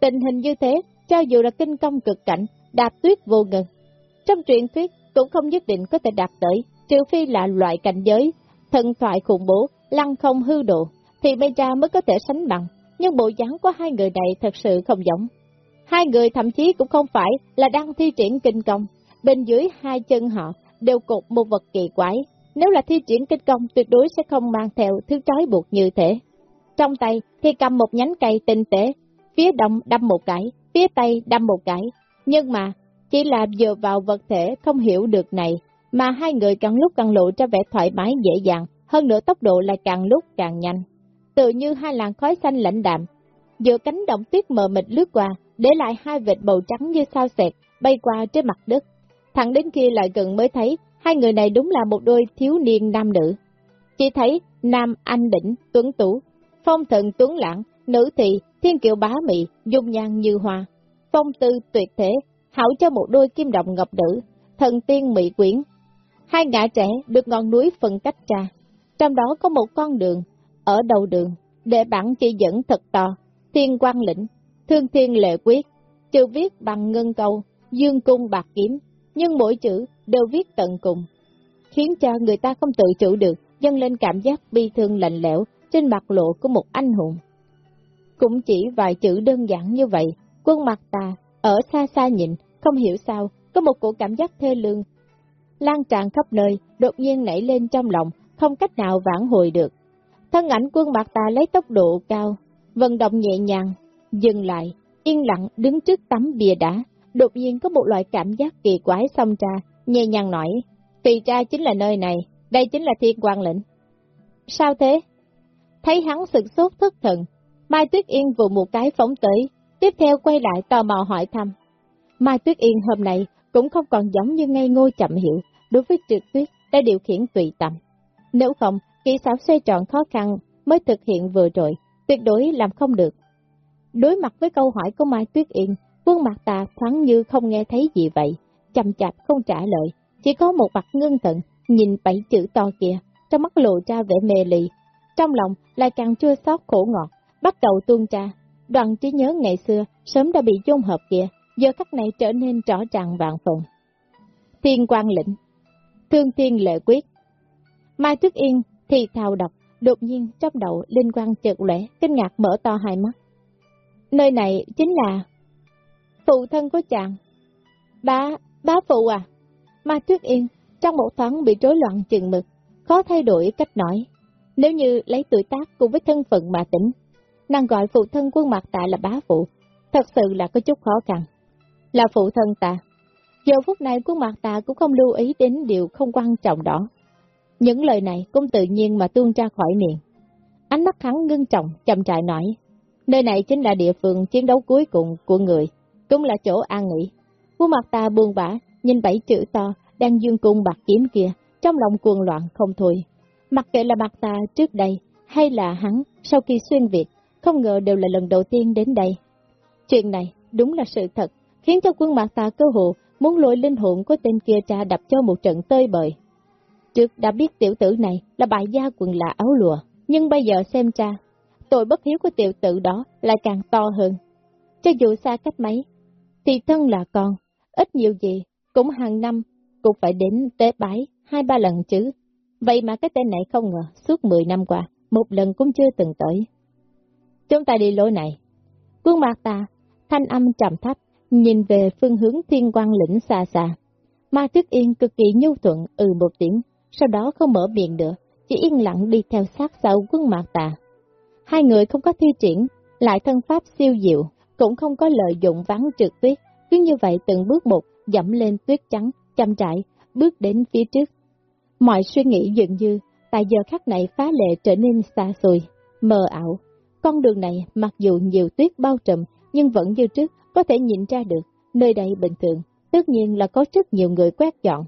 S1: Tình hình như thế, cho dù là kinh công cực cảnh, đạp tuyết vô ngừng. Trong truyện thuyết cũng không nhất định có thể đạt tới, trừ phi là loại cảnh giới, thần thoại khủng bố, lăng không hư độ, thì bây giờ mới có thể sánh bằng. Nhưng bộ dáng của hai người này thật sự không giống. Hai người thậm chí cũng không phải là đang thi triển kinh công, bên dưới hai chân họ đều cột một vật kỳ quái. Nếu là thi triển kinh công tuyệt đối sẽ không mang theo thứ trói buộc như thế. Trong tay thì cầm một nhánh cây tinh tế, phía đông đâm một cái, phía tây đâm một cái. Nhưng mà, chỉ là dựa vào vật thể không hiểu được này, mà hai người càng lúc càng lộ ra vẻ thoải mái dễ dàng, hơn nữa tốc độ lại càng lúc càng nhanh. Tự như hai làn khói xanh lãnh đạm, giữa cánh động tuyết mờ mịt lướt qua, để lại hai vệt màu trắng như sao xẹt, bay qua trên mặt đất. Thẳng đến khi lại gần mới thấy, hai người này đúng là một đôi thiếu niên nam nữ. Chỉ thấy nam anh đỉnh, tuấn tú, phong thần tuấn lãng, nữ thị, thiên kiều bá mị, dung nhan như hoa, phong tư tuyệt thế, hảo cho một đôi kim đồng ngọc nữ, thần tiên mỹ quyển. Hai ngã trẻ được ngọn núi phân cách ra, trong đó có một con đường, ở đầu đường, để bản chỉ dẫn thật to, thiên quan lĩnh, thương thiên lệ quyết, chữ viết bằng ngân câu, dương cung bạc kiếm, nhưng mỗi chữ đều viết tận cùng, khiến cho người ta không tự chủ được, dâng lên cảm giác bi thương lạnh lẽo trên mặt lộ của một anh hùng. Cũng chỉ vài chữ đơn giản như vậy, quân mặt ta, ở xa xa nhìn, không hiểu sao, có một cổ cảm giác thê lương. Lan tràn khắp nơi, đột nhiên nảy lên trong lòng, không cách nào vãn hồi được. Thân ảnh quân bạc tà lấy tốc độ cao, vận động nhẹ nhàng, dừng lại, yên lặng đứng trước tấm bìa đá, đột nhiên có một loại cảm giác kỳ quái xông ra, nhẹ nhàng nói, tùy ra chính là nơi này, đây chính là thiên quang lĩnh. Sao thế? Thấy hắn sực sốt thất thần, Mai Tuyết Yên vụ một cái phóng tới, tiếp theo quay lại tò mò hỏi thăm. Mai Tuyết Yên hôm nay cũng không còn giống như ngây ngô chậm hiểu, đối với trực tuyết đã điều khiển tùy tâm. Nếu không, kỹ xảo xoay tròn khó khăn mới thực hiện vừa rồi, tuyệt đối làm không được. Đối mặt với câu hỏi của Mai Tuyết Yên, quân mặt ta thoáng như không nghe thấy gì vậy, chậm chạp không trả lời, chỉ có một mặt ngưng tận, nhìn bảy chữ to kia, trong mắt lộ ra vẻ mê lì, trong lòng lại càng chua xót khổ ngọt, bắt đầu tuôn tra, đoàn trí nhớ ngày xưa sớm đã bị dung hợp kia, giờ khắc này trở nên rõ ràng vạn phần. Thiên quan lĩnh, thương thiên lệ quyết. Mai Tuyết Yên thì thào đọc, đột nhiên trong đầu linh quan chợt lẻ, kinh ngạc mở to hai mắt. Nơi này chính là phụ thân của chàng. Bá, bá phụ à? Mai Tuyết Yên trong một thoáng bị rối loạn chừng mực, khó thay đổi cách nói. Nếu như lấy tuổi tác cùng với thân phận mà tỉnh, nàng gọi phụ thân quân mặt tại là bá phụ, thật sự là có chút khó khăn. Là phụ thân ta. Giờ phút này khuôn mặt ta cũng không lưu ý đến điều không quan trọng đó. Những lời này cũng tự nhiên mà tuôn ra khỏi miệng. Ánh mắt hắn ngưng trọng, chậm trại nói. Nơi này chính là địa phương chiến đấu cuối cùng của người, cũng là chỗ an nghỉ. Khuôn mặt ta buồn bã, nhìn bảy chữ to, đang dương cung bạc kiếm kia, trong lòng cuồng loạn không thôi. Mặc kệ là mặt ta trước đây, hay là hắn sau khi xuyên Việt, không ngờ đều là lần đầu tiên đến đây. Chuyện này đúng là sự thật, khiến cho quân mặt ta cơ hộ muốn lôi linh hồn của tên kia cha đập cho một trận tơi bời. Trước đã biết tiểu tử này là bại gia quần là áo lụa, nhưng bây giờ xem cha, tội bất hiếu của tiểu tử đó lại càng to hơn. Cho dù xa cách mấy, thì thân là con, ít nhiều gì, cũng hàng năm, cũng phải đến tế bái hai ba lần chứ. Vậy mà cái tên này không ngờ, suốt 10 năm qua, một lần cũng chưa từng tới. Chúng ta đi lối này. Quân mạc ta, thanh âm trầm thấp, nhìn về phương hướng thiên quang lĩnh xa xa. Ma Tuyết Yên cực kỳ nhu thuận ừ một tiếng, sau đó không mở miệng nữa, chỉ yên lặng đi theo sát sau quân mạc tà. Hai người không có thi triển, lại thân pháp siêu diệu, cũng không có lợi dụng vắng trượt tuyết, cứ như vậy từng bước một, dẫm lên tuyết trắng, chăm trải, bước đến phía trước. Mọi suy nghĩ dường như, tại giờ khắc này phá lệ trở nên xa xôi, mờ ảo. Con đường này mặc dù nhiều tuyết bao trùm, nhưng vẫn như trước, có thể nhìn ra được, nơi đây bình thường, tất nhiên là có rất nhiều người quét dọn.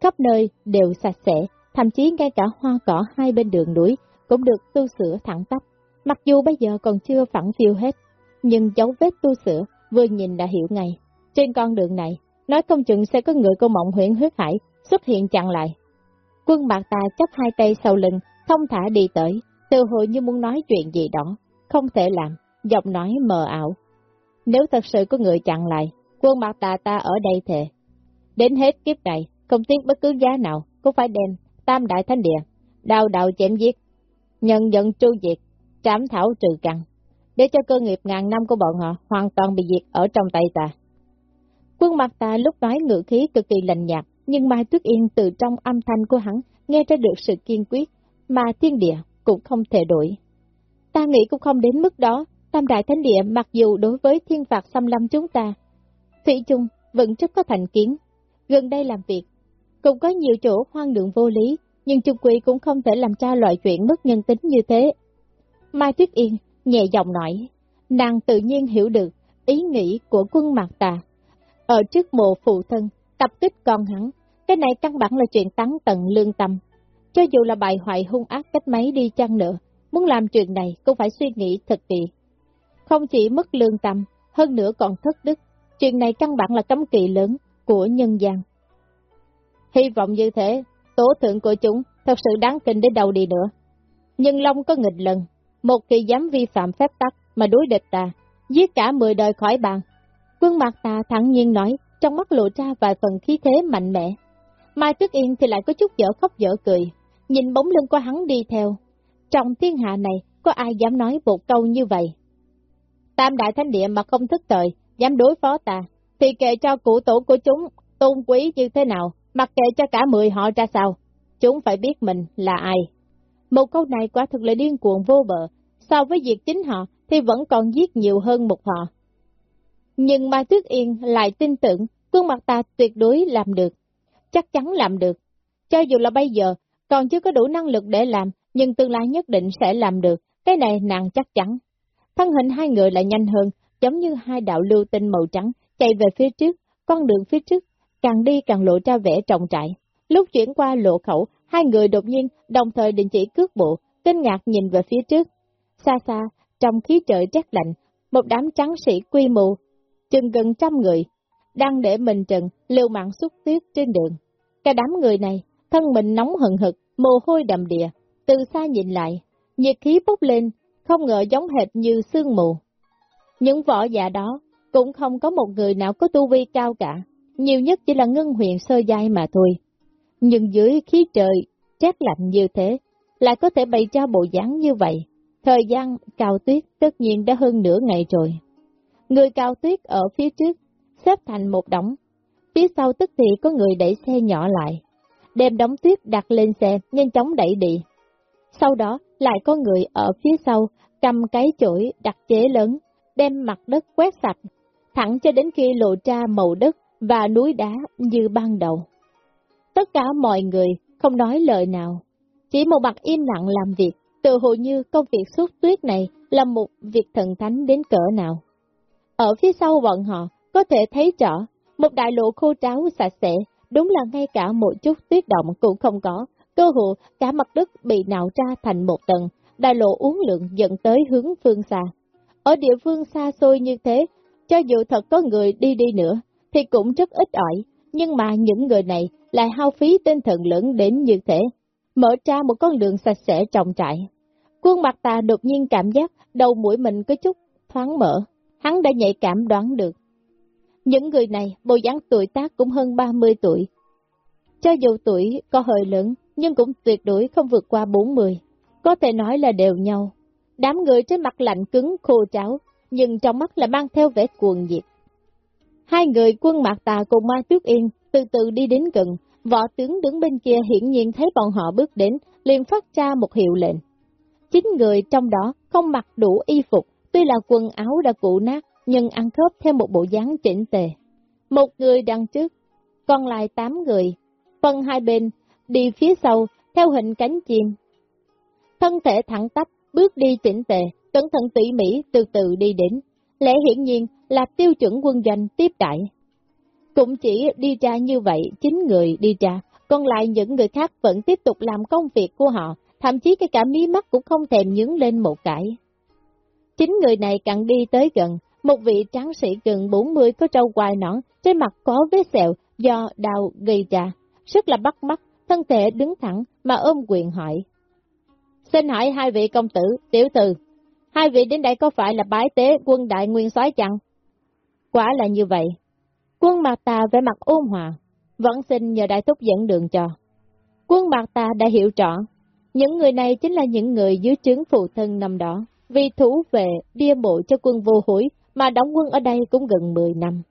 S1: Khắp nơi đều sạch sẽ, thậm chí ngay cả hoa cỏ hai bên đường núi cũng được tu sửa thẳng tắp. Mặc dù bây giờ còn chưa phẳng phiêu hết, nhưng dấu vết tu sửa vừa nhìn đã hiểu ngay. Trên con đường này, nói không chừng sẽ có người cô mộng huyện huyết hải xuất hiện chặn lại. Quân bạc tà chấp hai tay sau lưng, thông thả đi tới, từ hồi như muốn nói chuyện gì đó, không thể làm, giọng nói mờ ảo. Nếu thật sự có người chặn lại, quân mặt tà ta ở đây thề. Đến hết kiếp này, không tiếc bất cứ giá nào, cũng phải đem tam đại thánh địa, đào đạo chém giết, nhân dân tru diệt, trảm thảo trừ căn, để cho cơ nghiệp ngàn năm của bọn họ hoàn toàn bị diệt ở trong tay ta. Quân mặt ta lúc nói ngự khí cực kỳ lạnh nhạt, nhưng Mai Tuyết Yên từ trong âm thanh của hắn nghe ra được sự kiên quyết, mà thiên địa cũng không thể đổi. Ta nghĩ cũng không đến mức đó, Tam Đại Thánh Địa mặc dù đối với thiên phạt xâm lâm chúng ta, Thủy chung vẫn rất có thành kiến, gần đây làm việc, cũng có nhiều chỗ hoang đường vô lý, nhưng trung quỷ cũng không thể làm ra loại chuyện mất nhân tính như thế. Mai Tuyết Yên nhẹ giọng nói, nàng tự nhiên hiểu được ý nghĩ của quân mạc tà. Ở trước mộ phụ thân, tập kích con hắn, cái này căn bản là chuyện tán tận lương tâm. Cho dù là bài hoại hung ác cách mấy đi chăng nữa, muốn làm chuyện này cũng phải suy nghĩ thật kỹ. Không chỉ mất lương tâm, hơn nữa còn thất đức, chuyện này căn bản là cấm kỵ lớn của nhân gian. Hy vọng như thế, tố thượng của chúng thật sự đáng kinh đến đâu đi nữa. Nhưng Long có nghịch lần, một khi dám vi phạm phép tắc mà đối địch ta, giết cả mười đời khỏi bàn. Quân mặt ta thẳng nhiên nói, trong mắt lộ ra vài phần khí thế mạnh mẽ. Mai Tuyết Yên thì lại có chút dở khóc dở cười, nhìn bóng lưng của hắn đi theo. Trong thiên hạ này, có ai dám nói một câu như vậy? Tam đại thánh địa mà không thức thời, dám đối phó ta, thì kệ cho cụ tổ của chúng tôn quý như thế nào, mặc kệ cho cả mười họ ra sao, chúng phải biết mình là ai. Một câu này quả thực là điên cuồng vô bờ, so với việc chính họ thì vẫn còn giết nhiều hơn một họ. Nhưng Mai Tuyết Yên lại tin tưởng khuôn mặt ta tuyệt đối làm được, chắc chắn làm được. Cho dù là bây giờ còn chưa có đủ năng lực để làm, nhưng tương lai nhất định sẽ làm được, cái này nàng chắc chắn. Thân hình hai người lại nhanh hơn, giống như hai đạo lưu tinh màu trắng, chạy về phía trước, con đường phía trước, càng đi càng lộ ra vẻ trọng trại. Lúc chuyển qua lộ khẩu, hai người đột nhiên đồng thời đình chỉ cước bộ, kinh ngạc nhìn về phía trước. Xa xa, trong khí trời rét lạnh, một đám trắng sĩ quy mô, chừng gần trăm người, đang để mình trần lưu mạng xúc tuyết trên đường. Cả đám người này, thân mình nóng hừng hực, mồ hôi đầm đìa, từ xa nhìn lại, nhiệt khí bốc lên, không ngờ giống hệt như sương mù. Những võ giả đó cũng không có một người nào có tu vi cao cả, nhiều nhất chỉ là ngân huyền sơ giai mà thôi. Nhưng dưới khí trời, rét lạnh như thế, lại có thể bày cho bộ dáng như vậy. Thời gian cao tuyết tất nhiên đã hơn nửa ngày rồi. Người cao tuyết ở phía trước, xếp thành một đống. Phía sau tức thì có người đẩy xe nhỏ lại, đem đống tuyết đặt lên xe, nhanh chóng đẩy đi. Sau đó, lại có người ở phía sau, cầm cái chổi đặt chế lớn, đem mặt đất quét sạch, thẳng cho đến khi lộ ra màu đất và núi đá như ban đầu. Tất cả mọi người không nói lời nào, chỉ một mặt im lặng làm việc, tự hồ như công việc suốt tuyết này là một việc thần thánh đến cỡ nào. Ở phía sau bọn họ, có thể thấy rõ, một đại lộ khô tráo sạch sẽ, đúng là ngay cả một chút tuyết động cũng không có, cơ hồ cả mặt đất bị nạo ra thành một tầng, đại lộ uốn lượng dẫn tới hướng phương xa. Ở địa phương xa xôi như thế, cho dù thật có người đi đi nữa, thì cũng rất ít ỏi, nhưng mà những người này lại hao phí tinh thần lớn đến như thế, mở ra một con đường sạch sẽ trọng trại. Quân mặt ta đột nhiên cảm giác đầu mũi mình có chút thoáng mở, hắn đã nhạy cảm đoán được. Những người này, bộ dáng tuổi tác cũng hơn 30 tuổi. Cho dù tuổi có hơi lớn, nhưng cũng tuyệt đối không vượt qua 40, có thể nói là đều nhau. Đám người trên mặt lạnh cứng khô cháo, nhưng trong mắt là mang theo vẻ cuồng nhiệt. Hai người quân mạc tà cùng Mai Tuyết Yên từ từ đi đến gần, võ tướng đứng bên kia hiển nhiên thấy bọn họ bước đến, liền phát ra một hiệu lệnh. Chín người trong đó không mặc đủ y phục, tuy là quần áo đã cũ nát, nhưng ăn khớp theo một bộ dáng chỉnh tề. Một người đằng trước, còn lại tám người, phân hai bên, đi phía sau, theo hình cánh chim. Thân thể thẳng tắp, bước đi chỉnh tề, cẩn thận tỉ mỉ, từ từ đi đến. Lẽ hiển nhiên là tiêu chuẩn quân doanh tiếp đại. Cũng chỉ đi ra như vậy, chín người đi ra, còn lại những người khác vẫn tiếp tục làm công việc của họ, thậm chí cái cả mí mắt cũng không thèm nhướng lên một cái. Chín người này càng đi tới gần, một vị tráng sĩ gần 40 có trâu quai nõn, trên mặt có vết sẹo do đau gây ra, rất là bắt mắt, thân thể đứng thẳng mà ôm quyền hỏi. Xin hỏi hai vị công tử, tiểu từ, hai vị đến đây có phải là bái tế quân đại nguyên soái chăng? Quả là như vậy. Quân mặt Tà vẻ mặt ôn hòa, vẫn xin nhờ đại thúc dẫn đường cho. Quân mặt Tà đã hiểu rõ, những người này chính là những người dưới trướng phụ thân năm đó, vì thủ về bia mộ cho quân vô hối mà đóng quân ở đây cũng gần 10 năm.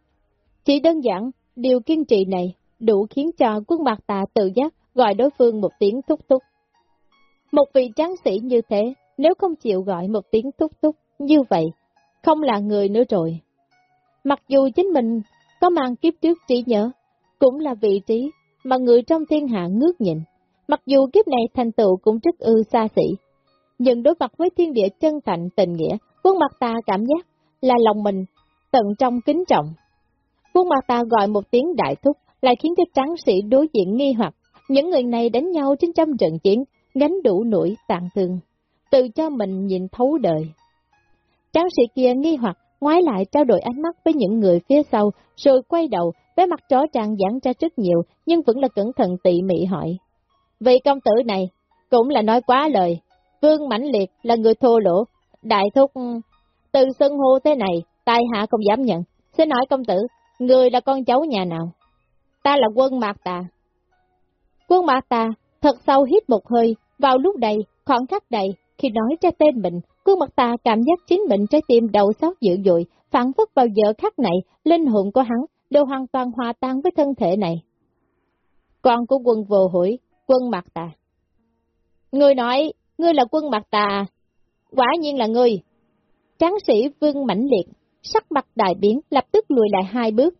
S1: Chỉ đơn giản, điều kiên trì này đủ khiến cho quân mặt Tà tự giác gọi đối phương một tiếng thúc thúc. Một vị tráng sĩ như thế, nếu không chịu gọi một tiếng thúc thúc như vậy, không là người nữa rồi. Mặc dù chính mình có mang kiếp trước trí nhớ, cũng là vị trí mà người trong thiên hạ ngước nhìn. Mặc dù kiếp này thành tựu cũng rất ư xa xỉ, nhưng đối mặt với thiên địa chân thành tình nghĩa, quân mặt ta cảm giác là lòng mình tận trong kính trọng. Quân mặt ta gọi một tiếng đại thúc lại khiến cho tráng sĩ đối diện nghi hoặc, những người này đánh nhau trên trăm trận chiến, gánh đủ nỗi tàn thương, tự cho mình nhìn thấu đời. Tráng sĩ kia nghi hoặc ngoái lại trao đổi ánh mắt với những người phía sau, rồi quay đầu, với mặt rõ ràng giãn ra rất nhiều, nhưng vẫn là cẩn thận tỉ mỉ hỏi. Vị công tử này, cũng là nói quá lời, Vương Mãnh Liệt là người thô lỗ, đại thúc, từ sân hô thế này, tai hạ không dám nhận. Xin hỏi công tử, người là con cháu nhà nào? Ta là quân Mạc Tà. Quân mã Tà thật sâu hít một hơi, vào lúc này, khoảng khắc này, khi nói ra tên mình, quân mặt Tà cảm giác chính mình trái tim đầu xót dữ dội, phản phất vào giờ khắc này, linh hồn của hắn đều hoàn toàn hòa tan với thân thể này. Con của quân vô hủy, quân mặt Tà. Người nói, ngươi là quân mặt Tà à? Quả nhiên là ngươi. Tráng sĩ vương mãnh liệt, sắc mặt đại biến, lập tức lùi lại hai bước.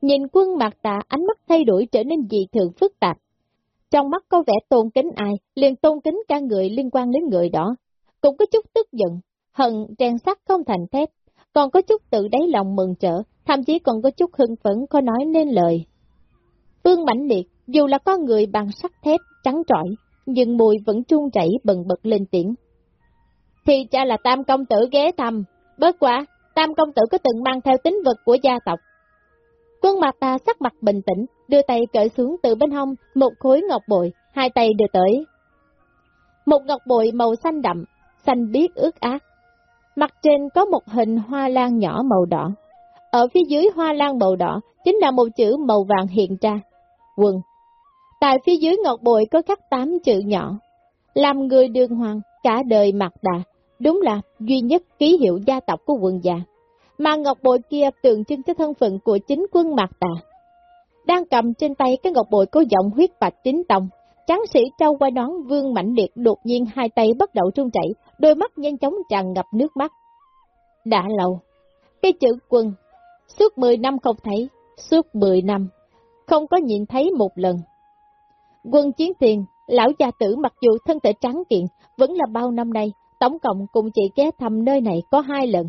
S1: Nhìn quân mặt Tà ánh mắt thay đổi trở nên dị thường phức tạp. Trong mắt có vẻ tôn kính ai, liền tôn kính cả người liên quan đến người đó. Cũng có chút tức giận, hận rèn sắt không thành thép, còn có chút tự đáy lòng mừng trở, thậm chí còn có chút hưng phấn có nói nên lời. Vương Mãnh Liệt, dù là con người bằng sắt thép, trắng trọi, nhưng mùi vẫn trung chảy bần bật lên tiếng. Thì cha là tam công tử ghé thăm, bớt quá, tam công tử có từng mang theo tính vật của gia tộc. Quân mặt ta sắc mặt bình tĩnh, đưa tay cởi xuống từ bên hông một khối ngọc bội, hai tay đưa tới. Một ngọc bội màu xanh đậm, xanh biếc ướt ác. Mặt trên có một hình hoa lan nhỏ màu đỏ. Ở phía dưới hoa lan màu đỏ chính là một chữ màu vàng hiện ra. quần Tại phía dưới ngọc bội có khắc tám chữ nhỏ. Làm người đường hoàng, cả đời mặt đà, đúng là duy nhất ký hiệu gia tộc của quần già Mà ngọc bội kia tượng trưng cho thân phận của chính quân mặt tà. Đang cầm trên tay cái ngọc bội có giọng huyết bạch chính tông, tráng sĩ trâu qua nón vương mạnh liệt đột nhiên hai tay bắt đầu trung chảy, đôi mắt nhanh chóng tràn ngập nước mắt. Đã lâu, cái chữ quân, suốt 10 năm không thấy, suốt 10 năm, không có nhìn thấy một lần. Quân chiến tiền, lão gia tử mặc dù thân thể trắng kiện, vẫn là bao năm nay, tổng cộng cùng chị ghé thăm nơi này có hai lần.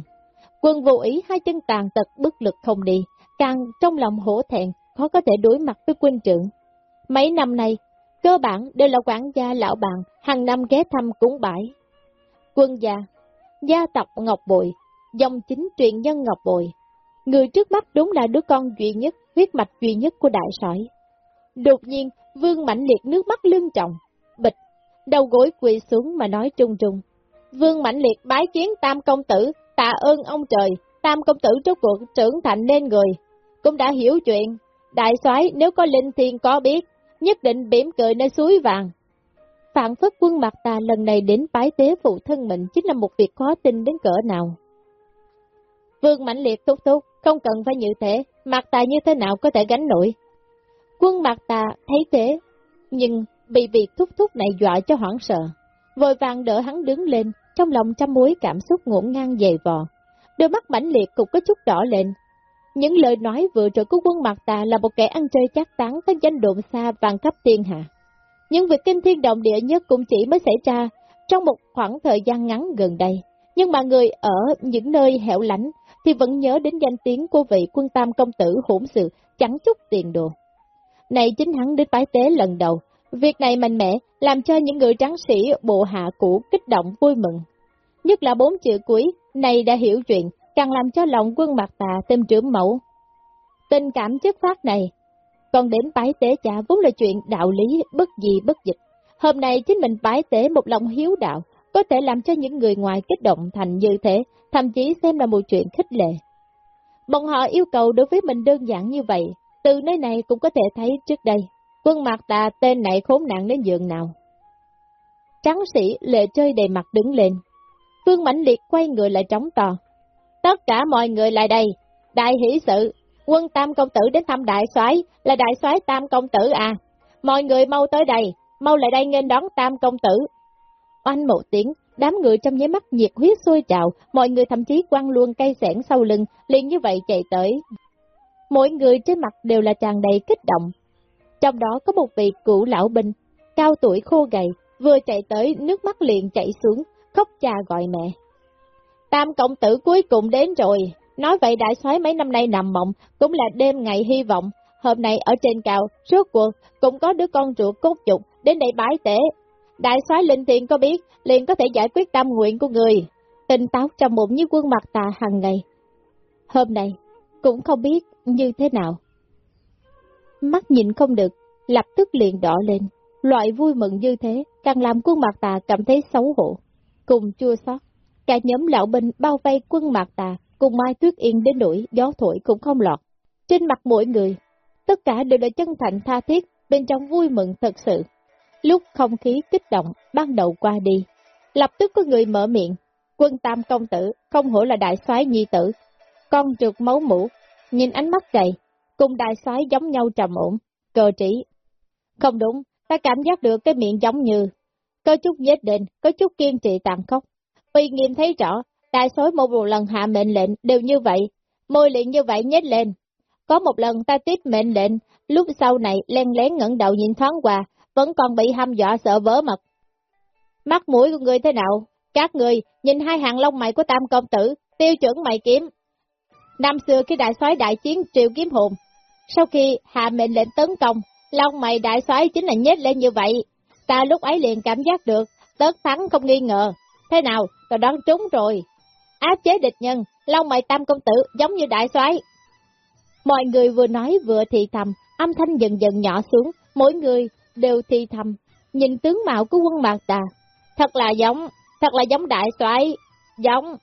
S1: Quân vô ý hai chân tàn tật bất lực không đi, càng trong lòng hổ thẹn, khó có thể đối mặt với quân trưởng. Mấy năm nay, cơ bản đều là quản gia lão bạn, hàng năm ghé thăm cúng bãi. Quân gia, gia tộc Ngọc Bội, dòng chính truyền nhân Ngọc Bội. Người trước mắt đúng là đứa con duy nhất, huyết mạch duy nhất của đại sỏi. Đột nhiên, vương mạnh liệt nước mắt lưng trọng, bịch, đầu gối quỳ xuống mà nói trung trung. Vương mạnh liệt bái kiến tam công tử, tạ ơn ông trời, tam công tử trước cuộc trưởng thành lên người, cũng đã hiểu chuyện, đại soái nếu có linh thiên có biết, nhất định bỉm cười nơi suối vàng. Phạm phất quân mặt ta lần này đến bái tế phụ thân mình chính là một việc khó tin đến cỡ nào. Vương mạnh liệt thúc thúc, không cần phải như thế, mặt ta như thế nào có thể gánh nổi. Quân mặt ta thấy thế, nhưng bị việc thúc thúc này dọa cho hoảng sợ. Vội vàng đỡ hắn đứng lên, trong lòng trăm mối cảm xúc ngổn ngang dày vò. Đôi mắt mãnh liệt cũng có chút đỏ lên. Những lời nói vừa rồi của quân mặt ta là một kẻ ăn chơi chắc tán có danh độn xa vàng cấp thiên hạ. Nhưng việc kinh thiên động địa nhất cũng chỉ mới xảy ra trong một khoảng thời gian ngắn gần đây. Nhưng mà người ở những nơi hẻo lánh thì vẫn nhớ đến danh tiếng của vị quân tam công tử hỗn sự chẳng chút tiền đồ. Này chính hắn đến bái tế lần đầu, việc này mạnh mẽ làm cho những người tráng sĩ bộ hạ cũ kích động vui mừng. Nhất là bốn chữ cuối, này đã hiểu chuyện, càng làm cho lòng quân mặt tà thêm trưởng mẫu. Tình cảm chất phát này, còn đến bái tế chả vốn là chuyện đạo lý bất gì bất dịch. Hôm nay chính mình bái tế một lòng hiếu đạo, có thể làm cho những người ngoài kích động thành như thế, thậm chí xem là một chuyện khích lệ. Bọn họ yêu cầu đối với mình đơn giản như vậy, từ nơi này cũng có thể thấy trước đây, quân mặt tà tên này khốn nạn đến giường nào. Tráng sĩ lệ chơi đầy mặt đứng lên. Phương Mãnh Liệt quay người lại trống to. Tất cả mọi người lại đây, đại hỷ sự, quân tam công tử đến thăm đại soái là đại soái tam công tử à. Mọi người mau tới đây, mau lại đây nghênh đón tam công tử. Oanh một tiếng, đám người trong nháy mắt nhiệt huyết sôi trào, mọi người thậm chí quăng luôn cây sẻn sau lưng, liền như vậy chạy tới. Mỗi người trên mặt đều là tràn đầy kích động. Trong đó có một vị cụ lão binh, cao tuổi khô gầy, vừa chạy tới nước mắt liền chảy xuống, khóc cha gọi mẹ. Tam công tử cuối cùng đến rồi, nói vậy đại soái mấy năm nay nằm mộng, cũng là đêm ngày hy vọng. Hôm nay ở trên cao, suốt cuộc, cũng có đứa con ruột cốt dục, đến đây bái tế. Đại soái linh thiện có biết, liền có thể giải quyết tâm nguyện của người. Tình táo trong bụng như quân mặt tà hàng ngày. Hôm nay, cũng không biết như thế nào. Mắt nhìn không được, lập tức liền đỏ lên. Loại vui mừng như thế, càng làm quân mặt tà cảm thấy xấu hổ. Cùng chua xót, cả nhóm lão binh bao vây quân mạc tà, cùng Mai Tuyết Yên đến nỗi gió thổi cũng không lọt. Trên mặt mỗi người, tất cả đều là chân thành tha thiết, bên trong vui mừng thật sự. Lúc không khí kích động, ban đầu qua đi, lập tức có người mở miệng, quân tam công tử, không hổ là đại soái nhi tử, con trượt máu mũ, nhìn ánh mắt cày, cùng đại soái giống nhau trầm ổn, cờ trĩ. Không đúng, ta cảm giác được cái miệng giống như, có chút vết định, có chút kiên trì tàn khốc. Uy nghiêm thấy rõ, đại soái một lần hạ mệnh lệnh đều như vậy, môi liền như vậy nhếch lên. Có một lần ta tiếp mệnh lệnh, lúc sau này len lén ngẩng đầu nhìn thoáng qua, vẫn còn bị hăm dọa sợ vỡ mật. Mắt mũi của người thế nào? Các người nhìn hai hàng lông mày của tam công tử, tiêu chuẩn mày kiếm. Năm xưa khi đại soái đại chiến triều kiếm hồn, sau khi hạ mệnh lệnh tấn công, lông mày đại soái chính là nhếch lên như vậy. Ta lúc ấy liền cảm giác được, tớt thắng không nghi ngờ. Thế nào, ta đoán trúng rồi. Áp chế địch nhân, lông mày tam công tử giống như đại soái. Mọi người vừa nói vừa thì thầm, âm thanh dần dần nhỏ xuống, mỗi người đều thì thầm, nhìn tướng mạo của quân mạc tà. Thật là giống, thật là giống đại soái, giống.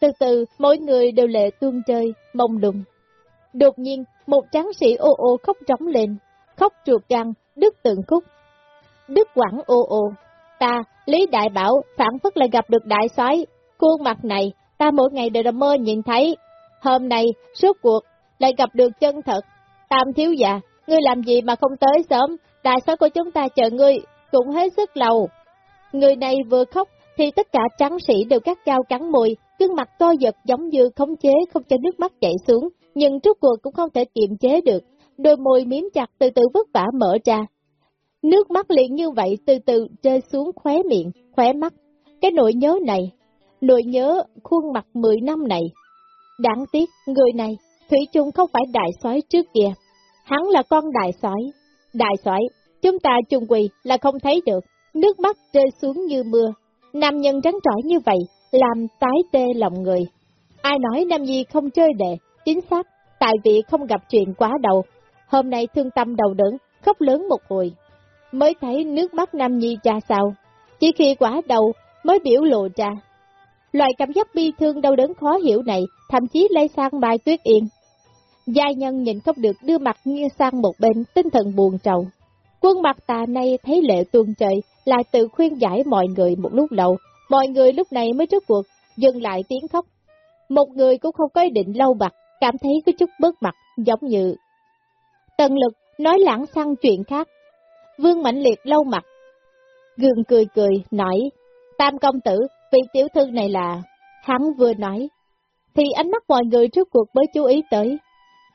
S1: Từ từ, mỗi người đều lệ tuôn chơi, mông lùng. Đột nhiên, một tráng sĩ ô ô khóc trống lên, khóc chuột răng, đứt từng khúc. Đức quảng ô ô, ta, Lý Đại Bảo, phản phất lại gặp được đại soái khuôn mặt này, ta mỗi ngày đều mơ nhìn thấy. Hôm nay, suốt cuộc, lại gặp được chân thật. Tam thiếu già, ngươi làm gì mà không tới sớm, đại soái của chúng ta chờ ngươi, cũng hết sức lâu. Người này vừa khóc, thì tất cả tráng sĩ đều cắt cao cắn môi, gương mặt to giật giống như khống chế không cho nước mắt chảy xuống, nhưng trước cuộc cũng không thể kiềm chế được, đôi môi miếm chặt từ từ vất vả mở ra. Nước mắt liền như vậy từ từ rơi xuống khóe miệng, khóe mắt. Cái nỗi nhớ này, nỗi nhớ khuôn mặt 10 năm này. Đáng tiếc, người này, Thủy chung không phải đại sói trước kia. Hắn là con đại sói. Đại sói, chúng ta chung quỳ là không thấy được, nước mắt rơi xuống như mưa. Nam nhân trắng trỏi như vậy, làm tái tê lòng người. Ai nói Nam Nhi không chơi đệ, chính xác, tại vì không gặp chuyện quá đầu. Hôm nay thương tâm đầu đớn, khóc lớn một hồi. Mới thấy nước mắt Nam Nhi ra sao. Chỉ khi quả đầu mới biểu lộ ra. Loại cảm giác bi thương đau đớn khó hiểu này, thậm chí lây sang bài tuyết yên. Giai nhân nhìn không được đưa mặt nghiêng sang một bên, tinh thần buồn trầu. Quân mặt tà nay thấy lệ tuôn trời, lại tự khuyên giải mọi người một lúc lâu. Mọi người lúc này mới trước cuộc, dừng lại tiếng khóc. Một người cũng không có ý định lâu bạc, cảm thấy có chút bớt mặt, giống như... Tần lực nói lãng sang chuyện khác. Vương Mạnh Liệt lâu mặt. Gương cười cười, nói, Tam công tử, vị tiểu thư này là... Hắn vừa nói, thì ánh mắt mọi người trước cuộc mới chú ý tới.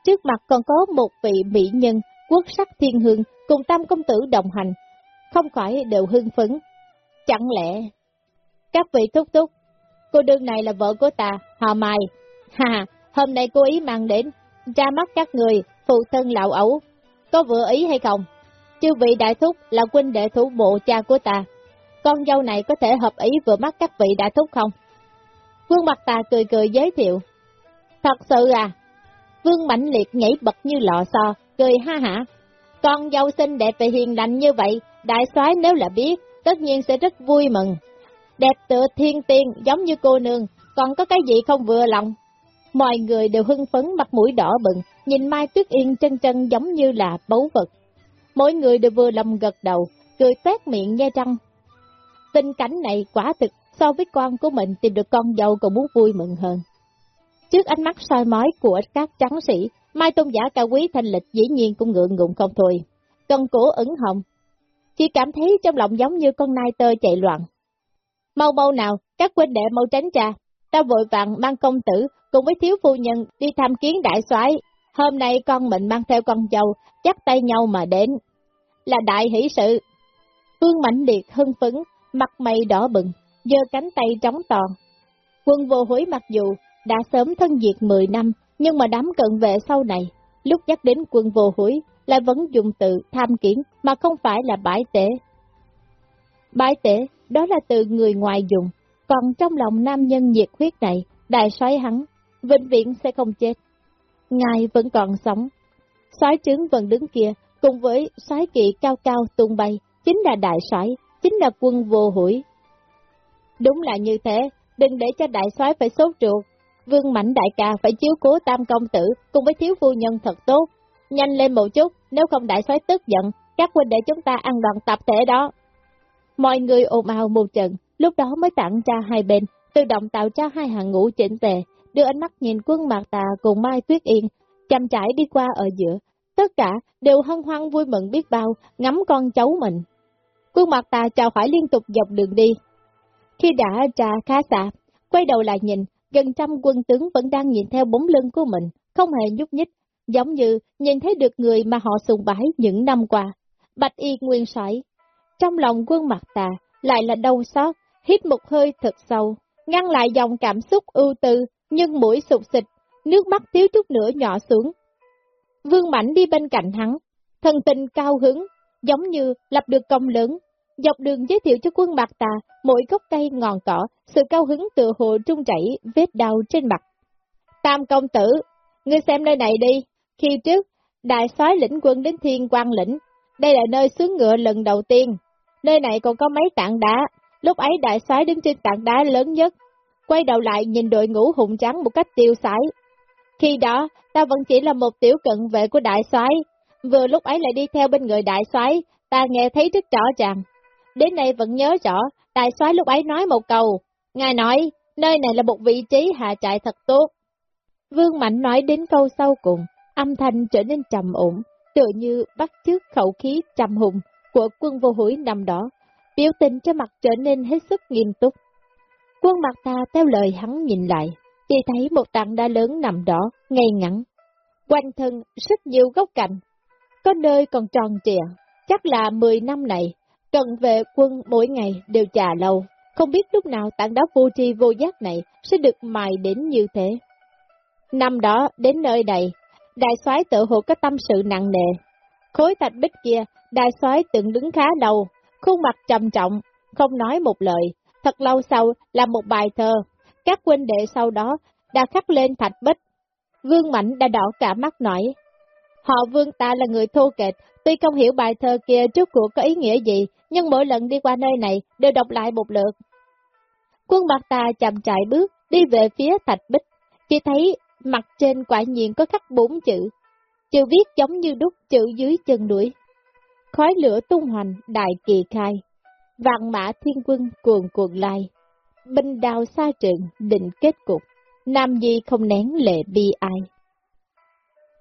S1: Trước mặt còn có một vị mỹ nhân, quốc sắc thiên hương, cùng tam công tử đồng hành, không khỏi đều hưng phấn. Chẳng lẽ, các vị thúc thúc, cô đương này là vợ của ta, họ Mai. (laughs) Hà, hôm nay cô ý mang đến, ra mắt các người, phụ thân lão ấu, có vừa ý hay không? Chư vị đại thúc là huynh đệ thủ bộ cha của ta, con dâu này có thể hợp ý vừa mắt các vị đại thúc không? Vương mặt ta cười cười giới thiệu. Thật sự à? Vương Mạnh Liệt nhảy bật như lọ xo, cười ha hả. Con dâu xinh đẹp và hiền lành như vậy, đại soái nếu là biết, tất nhiên sẽ rất vui mừng. Đẹp tựa thiên tiên, giống như cô nương, còn có cái gì không vừa lòng? Mọi người đều hưng phấn mặt mũi đỏ bừng, nhìn Mai Tuyết Yên chân chân giống như là báu vật. Mỗi người đều vừa lòng gật đầu, cười tét miệng nghe răng. Tình cảnh này quả thực so với con của mình tìm được con dâu còn muốn vui mừng hơn. Trước ánh mắt soi mói của các trắng sĩ, Mai Tôn giả cao quý thanh lịch dĩ nhiên cũng ngượng ngụng không thôi. Cần cổ ẩn hồng, chỉ cảm thấy trong lòng giống như con nai tơ chạy loạn. Mau mau nào, các huynh đệ mau tránh ra, ta vội vàng mang công tử cùng với thiếu phu nhân đi tham kiến đại soái. Hôm nay con mình mang theo con dâu, chắc tay nhau mà đến. Là đại hỷ sự. Vương Mạnh Liệt hưng phấn, mặt mày đỏ bừng, giơ cánh tay trống toàn. Quân vô hối mặc dù đã sớm thân diệt 10 năm, nhưng mà đám cận vệ sau này, lúc nhắc đến quân vô hối, lại vẫn dùng từ tham kiến mà không phải là bãi tể. Bãi tể, đó là từ người ngoài dùng, còn trong lòng nam nhân nhiệt huyết này, đại soái hắn, vĩnh viễn sẽ không chết. Ngài vẫn còn sống. Soái trứng vẫn đứng kia, cùng với soái kỵ cao cao tung bay, chính là đại soái, chính là quân vô hủy. Đúng là như thế, đừng để cho đại soái phải sốt ruột. Vương Mạnh đại ca phải chiếu cố tam công tử cùng với thiếu phu nhân thật tốt. Nhanh lên một chút, nếu không đại soái tức giận, các huynh để chúng ta ăn đoàn tập thể đó. Mọi người ồn ào một trận, lúc đó mới tặng ra hai bên, tự động tạo ra hai hàng ngũ chỉnh tề, đưa ánh mắt nhìn quân mạc tà cùng Mai Tuyết Yên, chăm trải đi qua ở giữa. Tất cả đều hân hoan vui mừng biết bao, ngắm con cháu mình. Quân mặt tà chào hỏi liên tục dọc đường đi. Khi đã trà khá xa, quay đầu lại nhìn, gần trăm quân tướng vẫn đang nhìn theo bóng lưng của mình, không hề nhúc nhích, giống như nhìn thấy được người mà họ sùng bái những năm qua. Bạch y nguyên sỏi. Trong lòng quân mặt tà, lại là đau xót, hít một hơi thật sâu, ngăn lại dòng cảm xúc ưu tư, nhưng mũi sụt xịt, nước mắt thiếu chút nữa nhỏ xuống. Vương Mạnh đi bên cạnh hắn, thần tình cao hứng, giống như lập được công lớn. Dọc đường giới thiệu cho quân bạc tà, mỗi gốc cây ngọn cỏ, sự cao hứng tự hồ trung chảy, vết đau trên mặt. Tam công tử, ngươi xem nơi này đi, khi trước, đại soái lĩnh quân đến thiên quang lĩnh, đây là nơi xuống ngựa lần đầu tiên. Nơi này còn có mấy tảng đá, lúc ấy đại soái đứng trên tảng đá lớn nhất. Quay đầu lại nhìn đội ngũ hùng trắng một cách tiêu sái. Khi đó, ta vẫn chỉ là một tiểu cận vệ của đại soái, vừa lúc ấy lại đi theo bên người đại soái, ta nghe thấy rất rõ ràng. Đến nay vẫn nhớ rõ, đại soái lúc ấy nói một câu, ngài nói, nơi này là một vị trí hạ trại thật tốt. Vương Mạnh nói đến câu sau cùng, âm thanh trở nên trầm ổn, tựa như bắt chước khẩu khí trầm hùng của quân vô hủy năm đó, biểu tình trên mặt trở nên hết sức nghiêm túc. Quân mặt ta theo lời hắn nhìn lại, chỉ thấy một tảng đá lớn nằm đó, ngay ngắn. Quanh thân rất nhiều gốc cạnh, có nơi còn tròn trịa, chắc là 10 năm này, cần về quân mỗi ngày đều trà lâu, không biết lúc nào tảng đá vô tri vô giác này sẽ được mài đến như thế. Năm đó, đến nơi này, đại soái tự hồ có tâm sự nặng nề. Khối thạch bích kia, đại soái từng đứng khá đầu, khuôn mặt trầm trọng, không nói một lời. Thật lâu sau là một bài thơ, các huynh đệ sau đó đã khắc lên thạch bích. Vương Mạnh đã đỏ cả mắt nổi họ vương ta là người thô kệch, tuy không hiểu bài thơ kia trước cuộc có ý nghĩa gì, nhưng mỗi lần đi qua nơi này đều đọc lại một lượt. Quân bạc ta chậm chạy bước, đi về phía thạch bích, chỉ thấy mặt trên quả nhiên có khắc bốn chữ, chữ viết giống như đúc chữ dưới chân đuổi. Khói lửa tung hoành, đại kỳ khai, vạn mã thiên quân cuồn cuộn lai, binh đào xa trường, định kết cục, nam di không nén lệ bi ai.